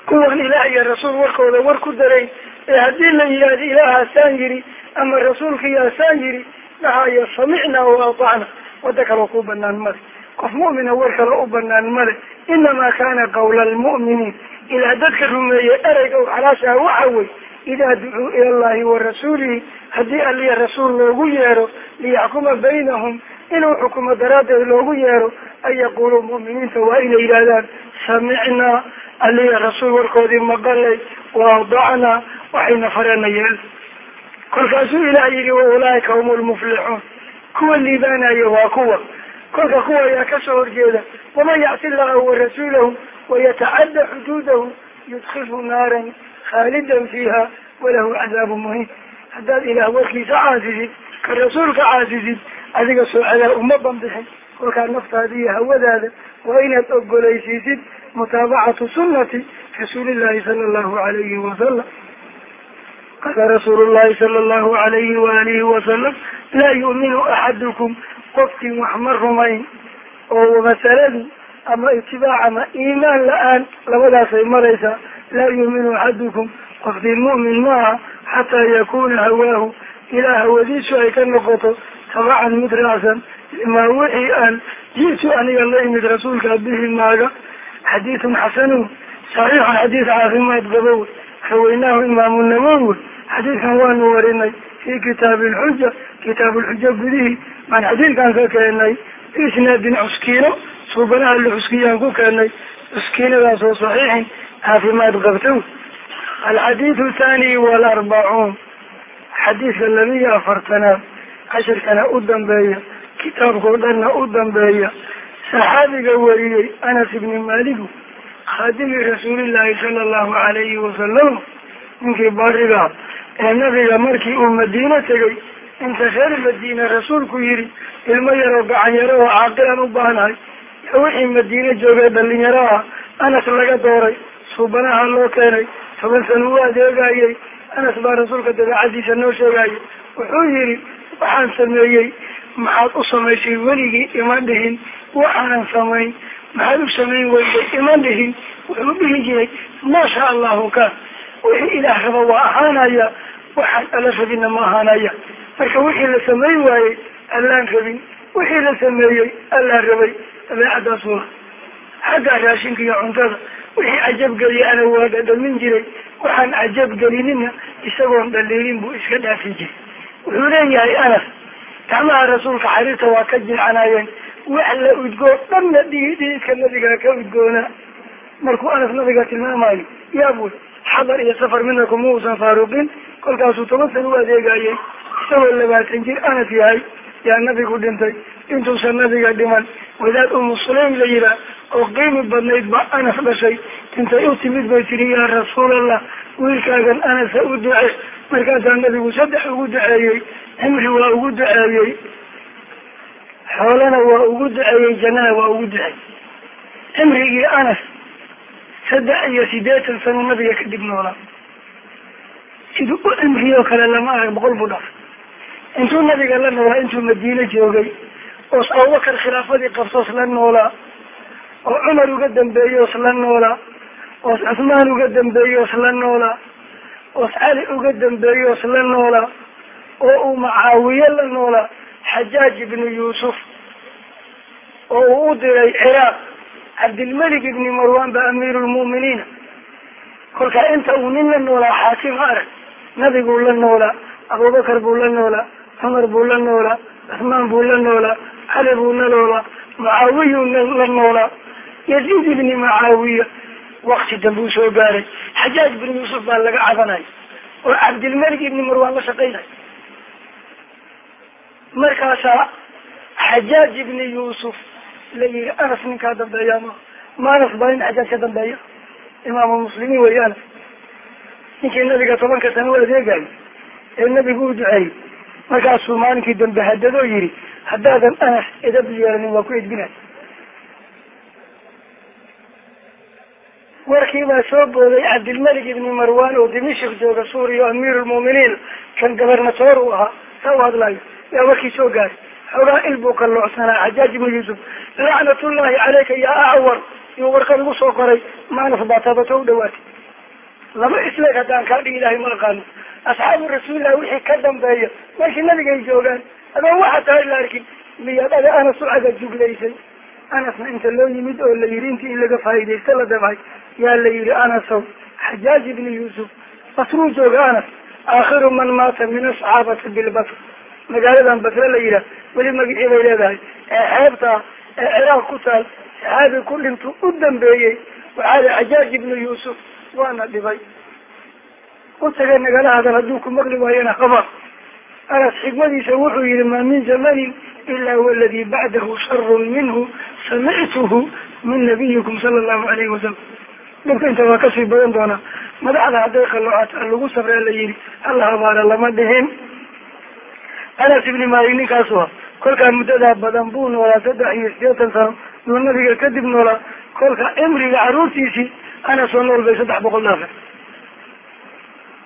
kuwan ilaah iyo rasuul warkooda war ku darayn ee haddii la yidhaahdo ilaahaasaan yiri ama rasuulkiyaasaan yiri dhahaya samicnaa wa atacna wada kaloo ku banaan male qof mu'mina war kale u banaan male inamaa kana qawla almu'miniin. Ilaa dadka rumeeyey ereyga u xalaashaha waxa wey idaa ducuu ila allahi wa rasuulihi haddii aliya rasuul loogu yeero liyaxkuma baynahum. Inuu xukumo daraaddeed loogu yeero an yaquluu mu'miniinta waa inay yidhahdaan samicnaa aliya rasuul warkoodii maqalay wa adacnaa waxayna fareena yeel kolkaasuu ilaah yihi wa ulaaika hum lmuflixuun kuwa liibaanayo waa kuwa. Kolka kuwa ayaa ka soo horjeeda. Waman yacsi llaha warasuulahu wayatacadda xuduudahu yudkilhu naaran khaalidan fiiha walahu cadaabu muhiim. Haddaad ilaah warkiisa caasisid ka rasuulka caasisid adiga soocadaa uma banbixin. Kolkaa naftaada iyo hawadaada waa inaad ogolaysiisid mutaabacatu sunnati rasuulillahi sala allahu alayhi wasalam qaala rasuulu llahi sala allahu alayhi waalihi wasalam laa yu'minu axadukum qofkii wax ma rumayn oo masaladu ama itibaac ama iimaan la'aan labadaasay maraysaa laa yu'minu axadukum qofkii mu'min maaha xataa yakuna hawaahu ilaa hawadiisu ay ka noqoto tabacan mid raacsan limaa wixii aan ji'tu aniga la imid rasuulka bihi maaga xadiidun xasanun saxiixun xadiid caafimaad qabo wey rawaynaahu imaamu nawowi xadiidkan waanu warinay fii kitaabi lxuja gudihii baan xadiidkan ka keenay biisnaadin cuskiino suubanaha la cuskiyaan ku keenay cuskiinadaas oo saxiixin caafimaad qabta alxadiidu thani walarbacuun xadiidka labiyo afartanaad cashirkana u dambeeya kitaabkao dhanna u dambeeya. Saxaabiga wariyey anas ibni maligu khaadimi rasuulillahi sala allahu calayhi wasalam ninkii baarigaa ee nabiga markii uu madiino tegay inta reer madiina rasuulku yidhi ilmo yaroo gacan yaro oo caaqilan u baahnahay. Wixii madiine joogay dhalinyaro ah anas laga dooray suubanaha loo keenay toban sano u adeegayay anas baa rasuulka dabeecadiisa noo sheegayay wuxuu yidhi waxaan sameeyey maxaad u samaysay weligii ima dhihin waxaanan samayn maxaad u samayn weyday ima dhihin wuxuu dhihi jiray maasha allahu ka wixii ilaah raba waa ahaanaya waxaan ala rabina ma ahaanaya. Marka wixii la samayn waayey allaan rabin. Wixii la sameeyey allaa rabay. Dabeecadaas waa xagga raashinka iyo cuntada. Wixii cajabgeliya ana waa dhadhamin jiray. Waxaan cajabgelinina isagoon dhaliilin buu iska dhaafi jiray. Wuxuu leeyahay anas gacmaha rasuulka xariirta waa ka jilcanayeen wax la udgoo dhanna dhigi dhigidka nabiga ka udgoonaa. Markuu anas nabiga tilmaamayo yaabul xadar iyo safar midna kuma uusan faaruqin. Kolkaasuu toban sana u adeegayay isagoo labaatan jir anas yahay yaa nabigu dhintay. Intuusan nabiga dhiman. Wadaad umu sulaym la yihaa oo qiimi badnayd ba anas dhashay. Intay u timid bay tihi yaa rasuulallah wiilkaagan anasa u duce markaasaa nabigu saddex ugu duceeyey. Cimri waa ugu duceeyey. Xoolana waa ugu duceeyey. Jannana waa ugu duceeyey. Cimrigii anas saddex iyo sideetan sano nabiga kadib noolaa. Siduu u cimriyoo kale lama arag boqol buu dhaaf intuu nabiga la noolaa intuu madiine joogay oos abubakar khilaafadii qabtoos la noolaa oo cumar uga dambeeyey oos la noolaa oos cusmaan uga dambeeyey oos la noolaa oos cali uga dambeeyey oos la noolaa oo uu macaawiye la noolaa xajaaj ibnu yuusuf oo uu u diray ciraaq cabdilmalik ibni marwan ba amiiru lmu'miniina kolkaa inta uu nin la noolaa xaakim arag nabiguu la noolaa abubakar buu la noolaa cumar buu la noolaa cusmaan buu la noolaa cali buu la noolaa mucaawiyuu la noolaa yaziid ibni mucaawiya. Wakti dambuu soo gaaray. Xajaaj ibnu yuusuf baa laga cabanaya oo cabdilmalik ibni marwan la shaqaynay. Markaasaa xajaaj ibni yuusuf yihi anas ninkaa dambeeya ma ma anas baa nin xajaaj ka dambeeya imaamu muslimiin wey anas ninkii nabiga tobanka sano u adeegayo ee nabigu u duceeyey markaasuu maalinkii dambe hadadoo yihi haddaadan anas edab yeelanin waa ku edbinay warkii baa soo booday cabdilmalik ibni marwan oo dimishik jooga suuriya o amiiru lmu'miniin kan gobernatoor u ahaa saa u hadlayo yaa warkii soo gaaray xoogaa il buu xajaaj ibnu yuusuf lacnatullahi caleyka yaa acwar yuu warkad ugu soo qoray maanas baa tabato u dhawaatay laba isleeg haddaan kaa dhigi ilahay ma aqaano. Asxaabu rasuulilah wixii ka dambeeya meeshii nabigay joogaan adoon waxa tahay la arkin miyaad ada anas u caga juglaysay? Anasna inta loo yimid oo la yidhi intii in laga faa'iidaysta la dabcay yaa la yidhi anasow xajaaj ibnu yuusuf basruu jooga anas aakhiru man maata min asxaabati bilbasr magaaladan basre la yidhaah weli magicii bay leedahay. Ee xeebta ee ciraaq ku taal saxaabi ku dhintu u dambeeyey. Waxaa li xajaaj ibnu yuusuf waana dhibay. U tagay nagala hadal hadduu ku maqli waayana khabar. Anas xikmadiisa wuxuu yihi maa min zamanin ila waladii bacdahu sharun minhu samictuhu min nabiyikum sala allahu alayhi wasalam dhibka inta ka sii badan doonaa madaxda hadday qaloocataa lagu sabree la yihi halla habaara lama dhihin. Anas ibni malik ninkaasu ah kolkaa muddadaa badan buu noolaa saddex iyo sideetan sano yuu nabiga kadib noolaa kolka cimriga caruurtiisii anasoo nool bay saddex boqol dhaafe.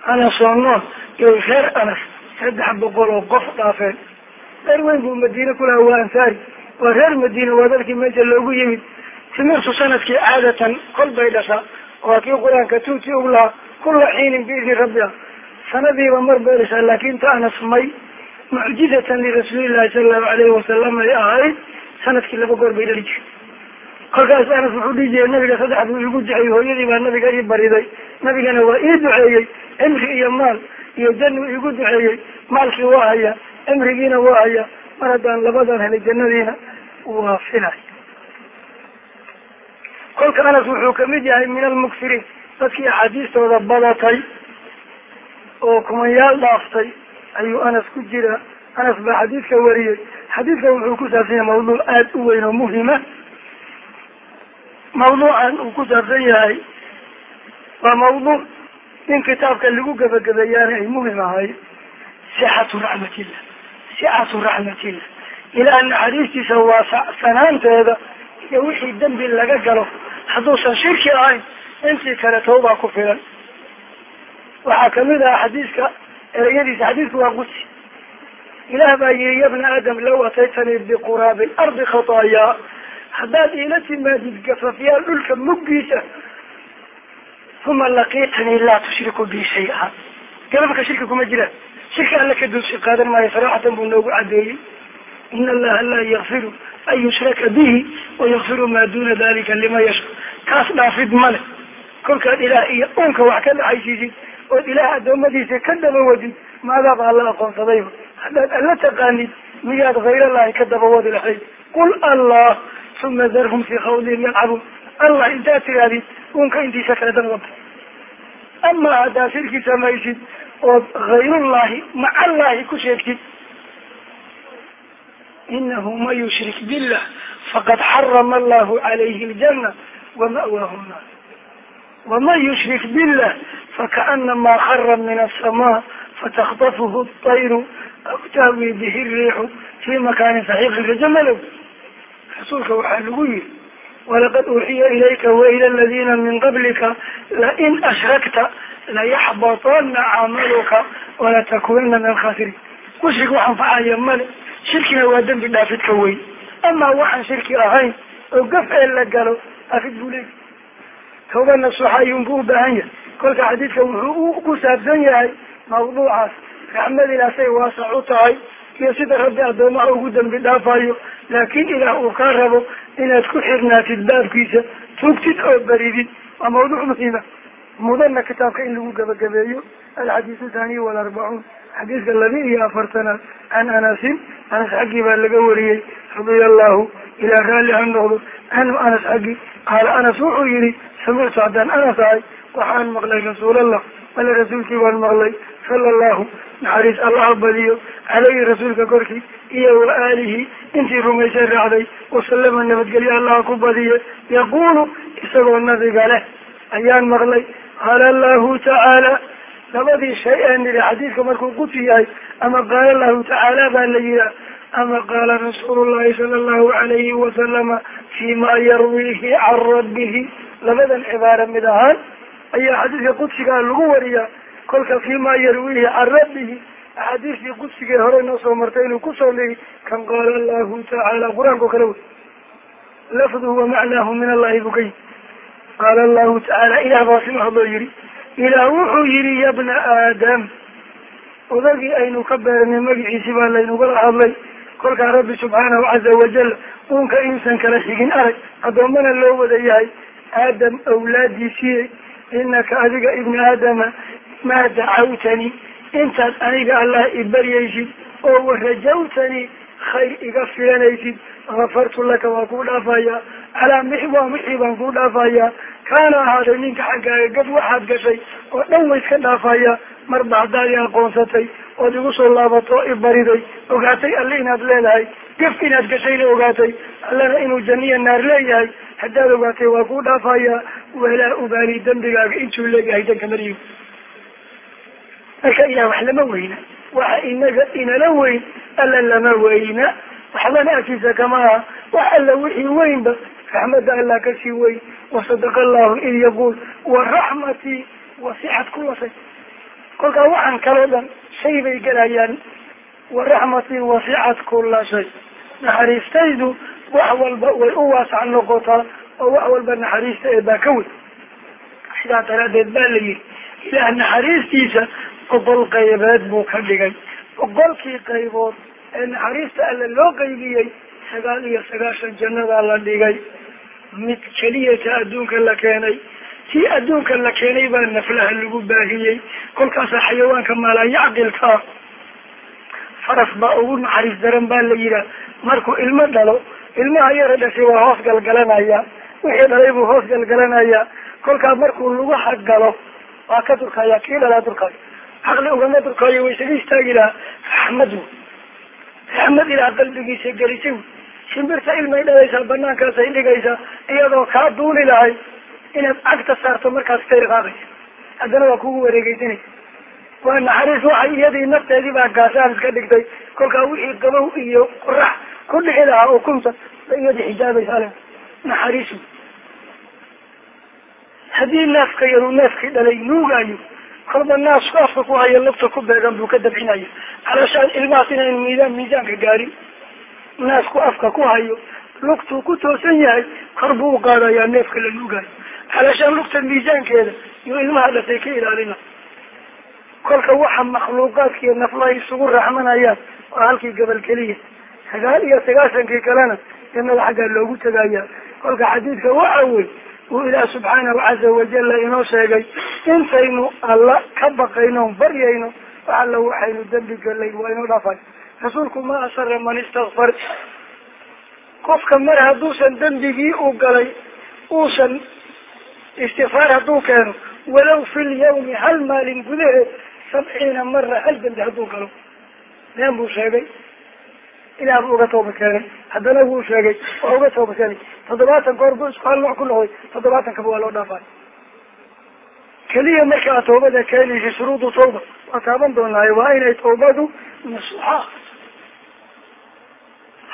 Anasoo nool iyo reer anas saddex boqol oo qof dhaafeen reer weyn buu madiine ku lahaa waa ansaari. Waa reer madiine waa dadkii meesha loogu yimid. Timirtu sannadkii caadatan kol bay dhashaa. Waa kii qur'aanka tuuti og lahaa kula xiinin biidni rabbiha sanadiiba mar beeraysaa laakin ta anas may mucjizatan lirasuulillahi sala allahu alayhi wasalam ay ahayd sannadkii laba goor bay dhali jirtay kolkaas anas wuxuu dhihi jiray nabiga saddex buu igu duceeyey hooyadii baa nabiga ii bariday. Nabigana waa ii duceeyey cimri iyo maal iyo jannu igu duceeyey maalkii waa haya cimrigiina waa haya mar haddaan labadan helay jannadiina waa filay kolka anas wuxuu ka mid yahay min almuksiriin dadkii axaadiistooda badatay oo kumanyaal dhaaftay ayuu anas ku jira. Anas baa xadiidka wariyey. Xadiidka wuxuu ku saabsan yahay mawduuc aada u weyn oo muhima mawduucan uu ku saabsan yahay waa mawduuc in kitaabka lagu gebagabeeyaana ay muhiim ahay. Sixatu raxmatillah sixatu raxmatillah. Ilaa naxariistiisa waasacsanaanteeda iyo wixii dembi laga galo. Hadduusan shirki ahayn intii kale tawbaa ku filan. Waxaa ka mid ah xadiiska ereyadiisa xadiisku waa qudsi ilaah baa yihi ya bna aadam law ataytanii biquraabi lardi khataayaa. Haddaad iila timaadid gafafyaal dhulka muggiisa uma laqiitanii laa tushriku bi shay-a gababka shirki kuma jiraan shirki alla ka duusi qaadan maayo saraxatan buu noogu cadeeyey in allaha laa yakfiru an yushraka bihi wayakfiru maa duna dalika liman yasha kaas dhaafid male kolkaad ilaah iyo unka wax ka dhaxaysiisid ood ilaah adoomadiisa ka daba wadid maadaaba alla aqoonsadayba haddaad alla taqaanid miyaad hayrallahi ka daba wadi lahayd qul allah uma darhum fii khawdihim yalcabuun allah intaad tirahdid unka intiisa kale daba wada amaa haddaad shirki samaysid ood hayrullahi macallahi ku sheegtid inahu man yushrik billah faqad xarama allahu calayhi ljana wama'waahu nnaar waman yushrik billah fakaanamaa khara min asamaa fataktafuhu tayru aw taawi bihi riixu fii makaanin saxiiqi rajamalow rasuulka waxaa lagu yiri walaqad uuxiya ilayka waila aladiina min qablika lain ashrakta layaxbatana camaluka walatakunana min alkhasiriin mushrik wax anfacaya male shirkina waa dembi dhaafidka wey amaa waxaan shirki ahayn oo gaf ee la galo dhaafid buu leeya tawba nasuxa ayuunbu u baahan yahay. Kolka xadiidka wuxuu ku saabsan yahay mawduucaas. Raxmad ilaasay waasac u tahay iyo sida rabbi addoomaha ugu dembi dhaafayo laakin ilaah uu kaa rabo inaad ku xirnaatid baabkiisa tuugtid oo baridid. Waa mawduuc muhiima. Mudana kitaabka in lagu gabagabeeyo. Alxadiisu thaniy walarbacuun xadiiska laba iyo afartanaad can anasin anas xaggii baa laga wariyey. Radia allahu ilaa raalli ha noqdo. Canhu anas xaggii qaala anas wuxuu yihi samictu haddaan anas ahay waxaan maqlay rasuulallah ale rasuulkii baan maqlay sala allahu naxariis allaha badiyo caleyhi rasuulka korkii iyo wa aalihi intii rumaysay raacday wasalama nabadgelyo allaha ku badiye yaquulu isagoo nabiga leh ayaan maqlay qaala allahu tacaala labadii shay ee nidhi xadiidka markuu quti yahay ama qaala allahu tacaala baa la yihaa ama qaala rasuulu llahi sala allahu alayhi wasalama fi ma yarwiihi can rabbihi labadan cibaaro mid ahaan ayaa xadiidka qudsigaa lagu wariyaa kolka fi ma yarwiihi can rabbihi axaadiistii qudsigee hore noo soo martay inuu ku soo ligi kan qaala allahu tacaala qur'aanka o kale wey. Lafduhu wa macnaahu min allahi buu qaala allahu tacaala ilah baa sima hadloo yihi ilaah wuxuu yihi ya bna aadam odagii aynu ka beernay magaciisi baa laynugala hadlay. Kolkaa rabbi subxaanahu caza wajal uunka inuusan kala xigin arag addoommana loo wada yahay aadam awlaadiisii inaka adiga ibni aadama maa dacawtani intaad aniga allah ibaryaysid oo warajawtani khayr iga filanaysid kafartu laka waa kuu dhaafayaa calaa mixwaa wixii baan kuu dhaafayaa kaana ahaaday ninka xaggaaga gad waxaad gashay oo dhan wa iska dhaafayaa marba haddaad i aqoonsatay ood igu soo laabato o ibariday ogaatay alle inaad leedahay gaf inaad gashayna ogaatay allana inuu janniya naar leeyahay haddaad ogaatay waa kuu dhaafayaa walaa ubaali dembigaaga intuu leeyahay danka mariyo marka ilah wax lama weyna waxa inaga inala weyn alla lama weyna. Waxbana agtiisa kama aha wax alla wixii weynba raxmadda allah ka sii weyn. Wasadaqa allahu id yaquul waraxmatii wasixad kula shay. Kolkaa waxaan kaloo dhan shay bay gelayaan waraxmatii wasixad kula shay. Naxariistaydu wax walba way u waasac noqotaa oo wax walba naxariista ee baa ka weyn sidaa daraadeed baa la yihi ilaah naxariistiisa boqol qaybeed buu ka dhigay. Boqolkii qaybood ee naxariista alle loo qaybiyey sagaal iyo sagaashan jannadaa la dhigay. Mid keliyata adduunka la keenay tii adduunka la keenay baa naflaha lagu baahiyey. Kolkaasaa xayawaanka maalaayacqilkaa faras baa ugu naxariis daran baa la yihaah markuu ilmo dhalo ilmaha yara dhashay waa hoos galgalanaya. Wixii dhalay buu hoos galgalanaya. Kolkaa markuu lagu xaggalo waa ka durkaya kii dhalaa durkayo caqli ugama durkaayo way isaga istaagi lahaa raxmad raxmad ilaah qalbigiisa gelisay shimbirta ilmay dhalaysaa banaankaasay dhigaysaa iyadoo kaa duuli lahay inaad cagta saarto markaas ka irqaaqaysa haddana waa kugu wareegeysanaysa waa naxariis waxay iyadii nafteedii baa gaashaan iska dhigtay. Kolkaa wixii qabow iyo qorax ku dhici lahaa ukunta ba iyadii xijaabaysa ale naxariis haddii neefka yaruu neefkii dhalay nuugayo kolba naasku afka ku hayo lafta ku beegan buu ka dabcinaya calooshaan ilmahaas inaynu miisaan miisaanka gaarin naasku afka ku hayo lugtuu ku toosan yahay kor buu uqaadayaa neefka la nuugayo calooshaan lugta miisaankeeda yuu ilmaha dhasay ka ilaalina kolka waxa makhluuqaadka iyo naflaha isugu raaxmanayaan waa halkii gabal keliya sagaal iyo sagaashankii kalena jannada xaggaa loogu tegaya kolka xadiidka waxa wey uu ilaah subxaanahu caza wajala inoo sheegay intaynu alla ka baqayno baryayno alla waxaynu dembi galay waa inoo dhaafay. Rasuulku ma asara man istakfar qofka mar hadduusan dembigii u galay uusan istikfaar hadduu keeno walow fi lyawmi hal maalin gudaheed sabciina mara hal dembi hadduu galo. Been buu sheegay ilaah buu uga tooba keenay. Haddana wuu sheegay waa uga tooba keenay. Toddobaatan goor buu isku nooc ku noqday toddobaatankaba waa loo dhaafay. Keliya markaa toobada keenaysa shuruudu tawba waa taaban doonaayo waa inay tawbadu nasuxa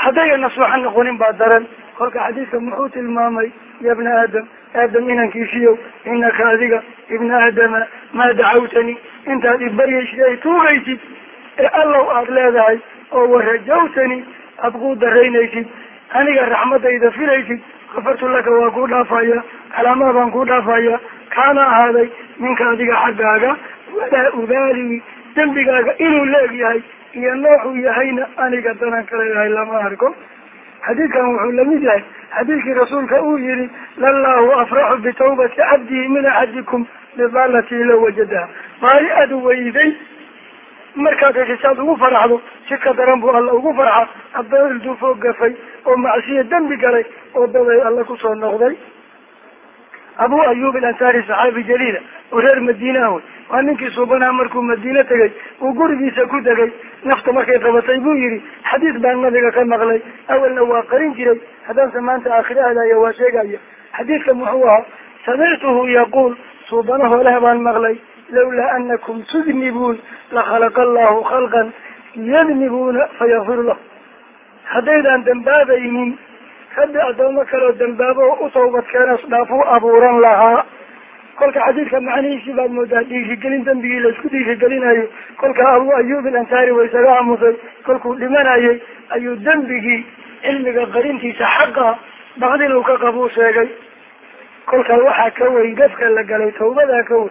haddaya nasuxa noqonin baa daran. Kolka xadiidka muxuu tilmaamay ya bna aadam aadam inankiisiyow inaka adiga ibna aadama maa dacawtani? Intaad ibaryaysid ay tuugaysid ee allow aada leedahay oo warajawtani aada kuu daraynaysid aniga raxmadayda filaysid kafartu laka waa kuu dhaafaya calaamaa baan kuu dhaafaya kaana ahaaday ninka adiga xaggaaga walaa ubaali dembigaaga inuu leeg yahay iyo nooxuu yahayna aniga danan kale yahay lama arko. Xadiidkan wuxuu la mid yahay xadiidkii rasuulka uu yihi lallahu afraxu bitawbati cabdihi min axadikum bidalatii la wajadaha maali aada weyday markaad heshisaad ugu faraxdo si ka daran buu alla ugu farxa haddana ilduufoo gafay oo macsiya dembi galay oo daday alla ku soo noqday. Abu ayub alansaari saxaabi jaliila oo reer madiina wey waa ninkii suubanaha markuu madiine tegay uu gurigiisa ku degay. Nafta markay qabatay buu yihi xadiis baan nabiga ka maqlay. Awalna waa qarin jiray. Haddaanse maanta aakhire aadaya waa sheegaya. Xadiidka muxuu ahaa samictuhu yaquul. Suubanaho leh baan maqlay lawlaa anakum tudnibuun lakhalaqa allahu khalqan yadnibuuna fayakfir lahu haddaydaan dambaabaynin rabbi addoomo kaleo dambaabo u tawbad keenas dhaafuu abuuran lahaa kolka xadiidka macnihiisii baad moodaa dhiirigelin dembigii la isku dhiirigelinayo kolka abu ayub alansaari wa isaga aamusay kolkuu dhimanayay ayuu dembigii cilmiga qarintiisa xaqa baqdin uu ka qabuu sheegay kolkaa waxaa ka weyn gafka la galay tawbadaa ka weyn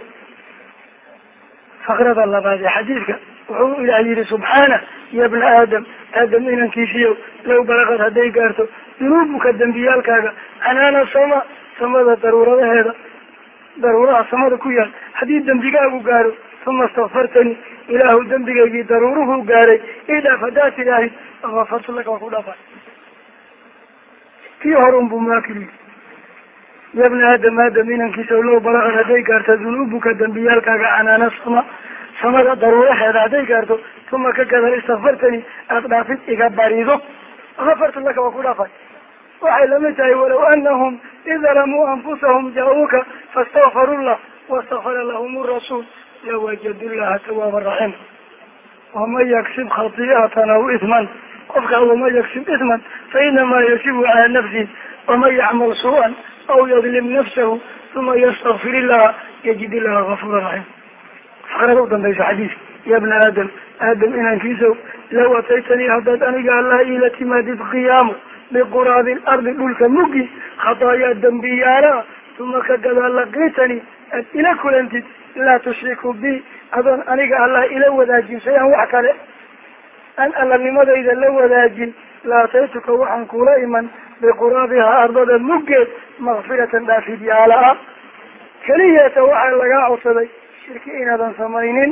fakrada labaad ee xadiidka wuxuu ilaah yihi subxaana ya bna aadam aadam inankiisiyo low balaqad hadday gaarto dunuubuka dembiyaalkaaga canaana sama samada daruuradaheeda daruuraha samada ku yaal haddii dembigaagu gaaro uma istakfartani ilaahu dembigaygii daruuruhu gaaray idhaaf haddaad tidhaahid akafartu laka waa ku kii horun buu ya bna aadam aadam inankiisa low balaqad hadday gaarto dunuubuka dembiyaalkaaga canaana sama samada daruuraheeda hadday gaarto uma ka gadal istakfartani aada dhaafid iga barido akafartu laka waa ku dhaafay waxay la mid tahay walow anahum id dalamuu anfusahum jaa-uuka faاstakfaru llah wastakfara lahum rasuul lawajadu llaha tawaaba raxima waman yaksib khati'atan aw isman qofka waman yaksib isman fainamaa yasibu calaa nafsihi waman yacmal su'an aw yadlim nafsahu uma ystakfir illaha yajid illaha gafura raxima fakrada u dambaysa xadiiska ya bna aadam aadam inankiisow law ataytanii haddaad aniga allah iila timaadid qiyaamo biquraabi lardi dhulka muggi khataayaa dembiyaala uma ka gadaa aad ila kulantid laa tushriku bi adoon aniga allah ila wadaajin shay-an wax kale an allanimadayda la wadaajin laataytuka waxaan kula iman biquraabihaa ardada muggeed makfiratan dhaafid yaalla ah keliyeeta waxaa lagaa codsaday shirki inaadan samaynin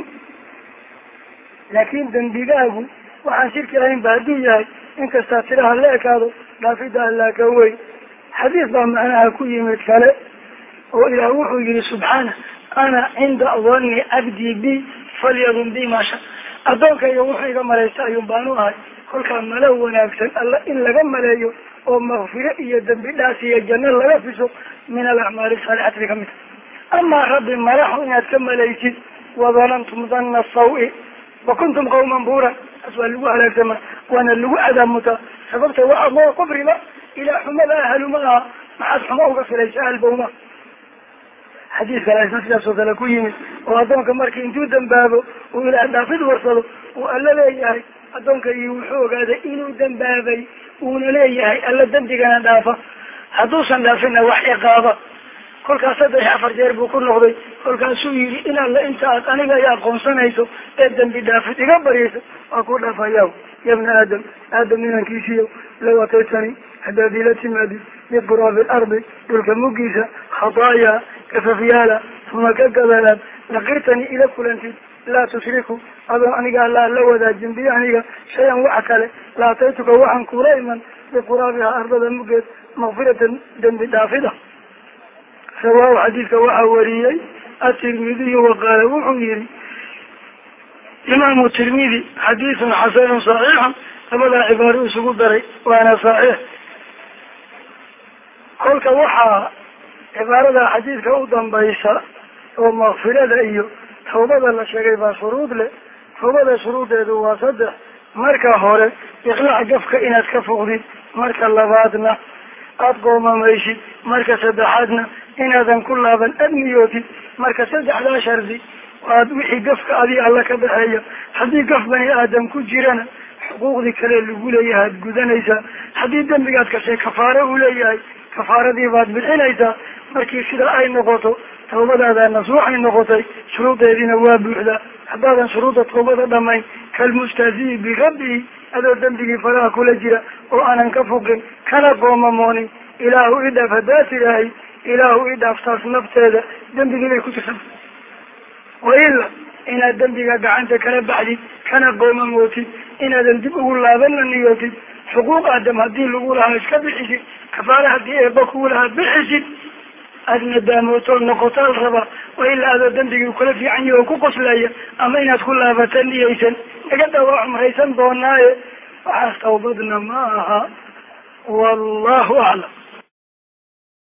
laakin dembigaagu waxaan shirki ahayn ba hadduu yahay inkastaa tiraha la ekaado dhaafidda allaa ka weyn xadiis baa macnaha ku yimid kale oo ilaah wuxuu yihi subxaana ana cinda danni cabdii bi falyadun bi maasha addoonkayga wuxuu iga malaysta ayuun baanu ahay kolkaa malo wanaagsan alla in laga maleeyo oo makfiro iyo dembi dhaas iyo janno laga fiso min alacmaali saalixati ka mid tahay. Amaa rabbi madaxu inaad ka malaysid? Wadanantum danna saw-i wa kuntum qawman buuran taas waa lagu halaagsama waana lagu cadaamutaa sababta waxa moo kufriba ilaa xumada ahaluma aha. Maxaad xumo uga filaysa ahalbowma xadiis kale isna sidaas oo kale ku yimid oo addoonka markii intuu dambaabo uu ilaah dhaafid warsado uu alla leeyahay addoonka iyo wuxuu ogaaday inuu dambaabay uuna leeyahay alla dembigana dhaafa. Hadduusan dhaafinna wax ciqaaba. Kolkaas saddex afar jeer buu ku noqday. Kolkaasuu yidhi in alla inta aad aniga i aqoonsanayso ee dembi dhaafid iga baryayso waa ku dhaafayaa yabna aadam aadam inankiisiiyo law ataytani haddaad ila timaadid biquraabi lardi dhulka muggiisa khataaya kafafyaala uma ka gadalaad laqitani ila kulantid laa tushriku adoon aniga allaa la wadaajin bi aniga shay-an wax kale. La ataytuka waxaan kula iman biquraabiha ardada muggeed makfiratan dembi dhaafida. Rawaahu xadiidka waxaa wariyey atirmidiyu waqaala wuxuu yihi imaamu tirmidi xadiidun xasanun saxiixun labadaa cibaaro isugu daray waana saxiix. Kolka waxaa cibaarada xadiidka u dambaysa oo makfirada iyo tawbada la sheegay baa shuruud leh tawbada shuruudeedu waa saddex. Marka hore iqlaac gafka inaad ka foqdid marka labaadna aada qoomamaysid marka saddexaadna inaadan ku laaban aad niyootid marka saddexdaa shardi waad wixii gafka adi alla ka dhexeeya haddii gaf bani aadam ku jirana xuquuqdii kale lagu leeyahay ad gudanaysaa haddii dembigaad kashay kafaare uu leeyahay kafaaradii baad bixinaysaa. Markii sida ay noqoto tawbadaada nasuuxay noqotay shuruudeediina waa buuxdaa haddaadan shuruudda tawbada dhamayn kalmustahziyi birabbihi adoo dembigii faraha kula jira oo aanan ka foqin kana qoomamoonin ilaahu idhaaf haddaa tidaahay ilaahu idhaaf taas nafteeda dembigii bay ku tirsan waila inaad dembiga gacanta kala baxdid kana qoomamootid inaadan dib ugu laabanna niyootid xuquuq aadam haddii lagu lahaa iska bixisid kafaare haddii eeba kugu lahaa bixisid aada nadaamooto noqotaal rabaa wa ilaa adoo dembigii kula fiican yahi oo ku qoslaya ama inaad ku laabata niyaysan. Naga dhawaa cumraysan doonaaye. Waxaas tawbadna ma aha. Wallahu aclam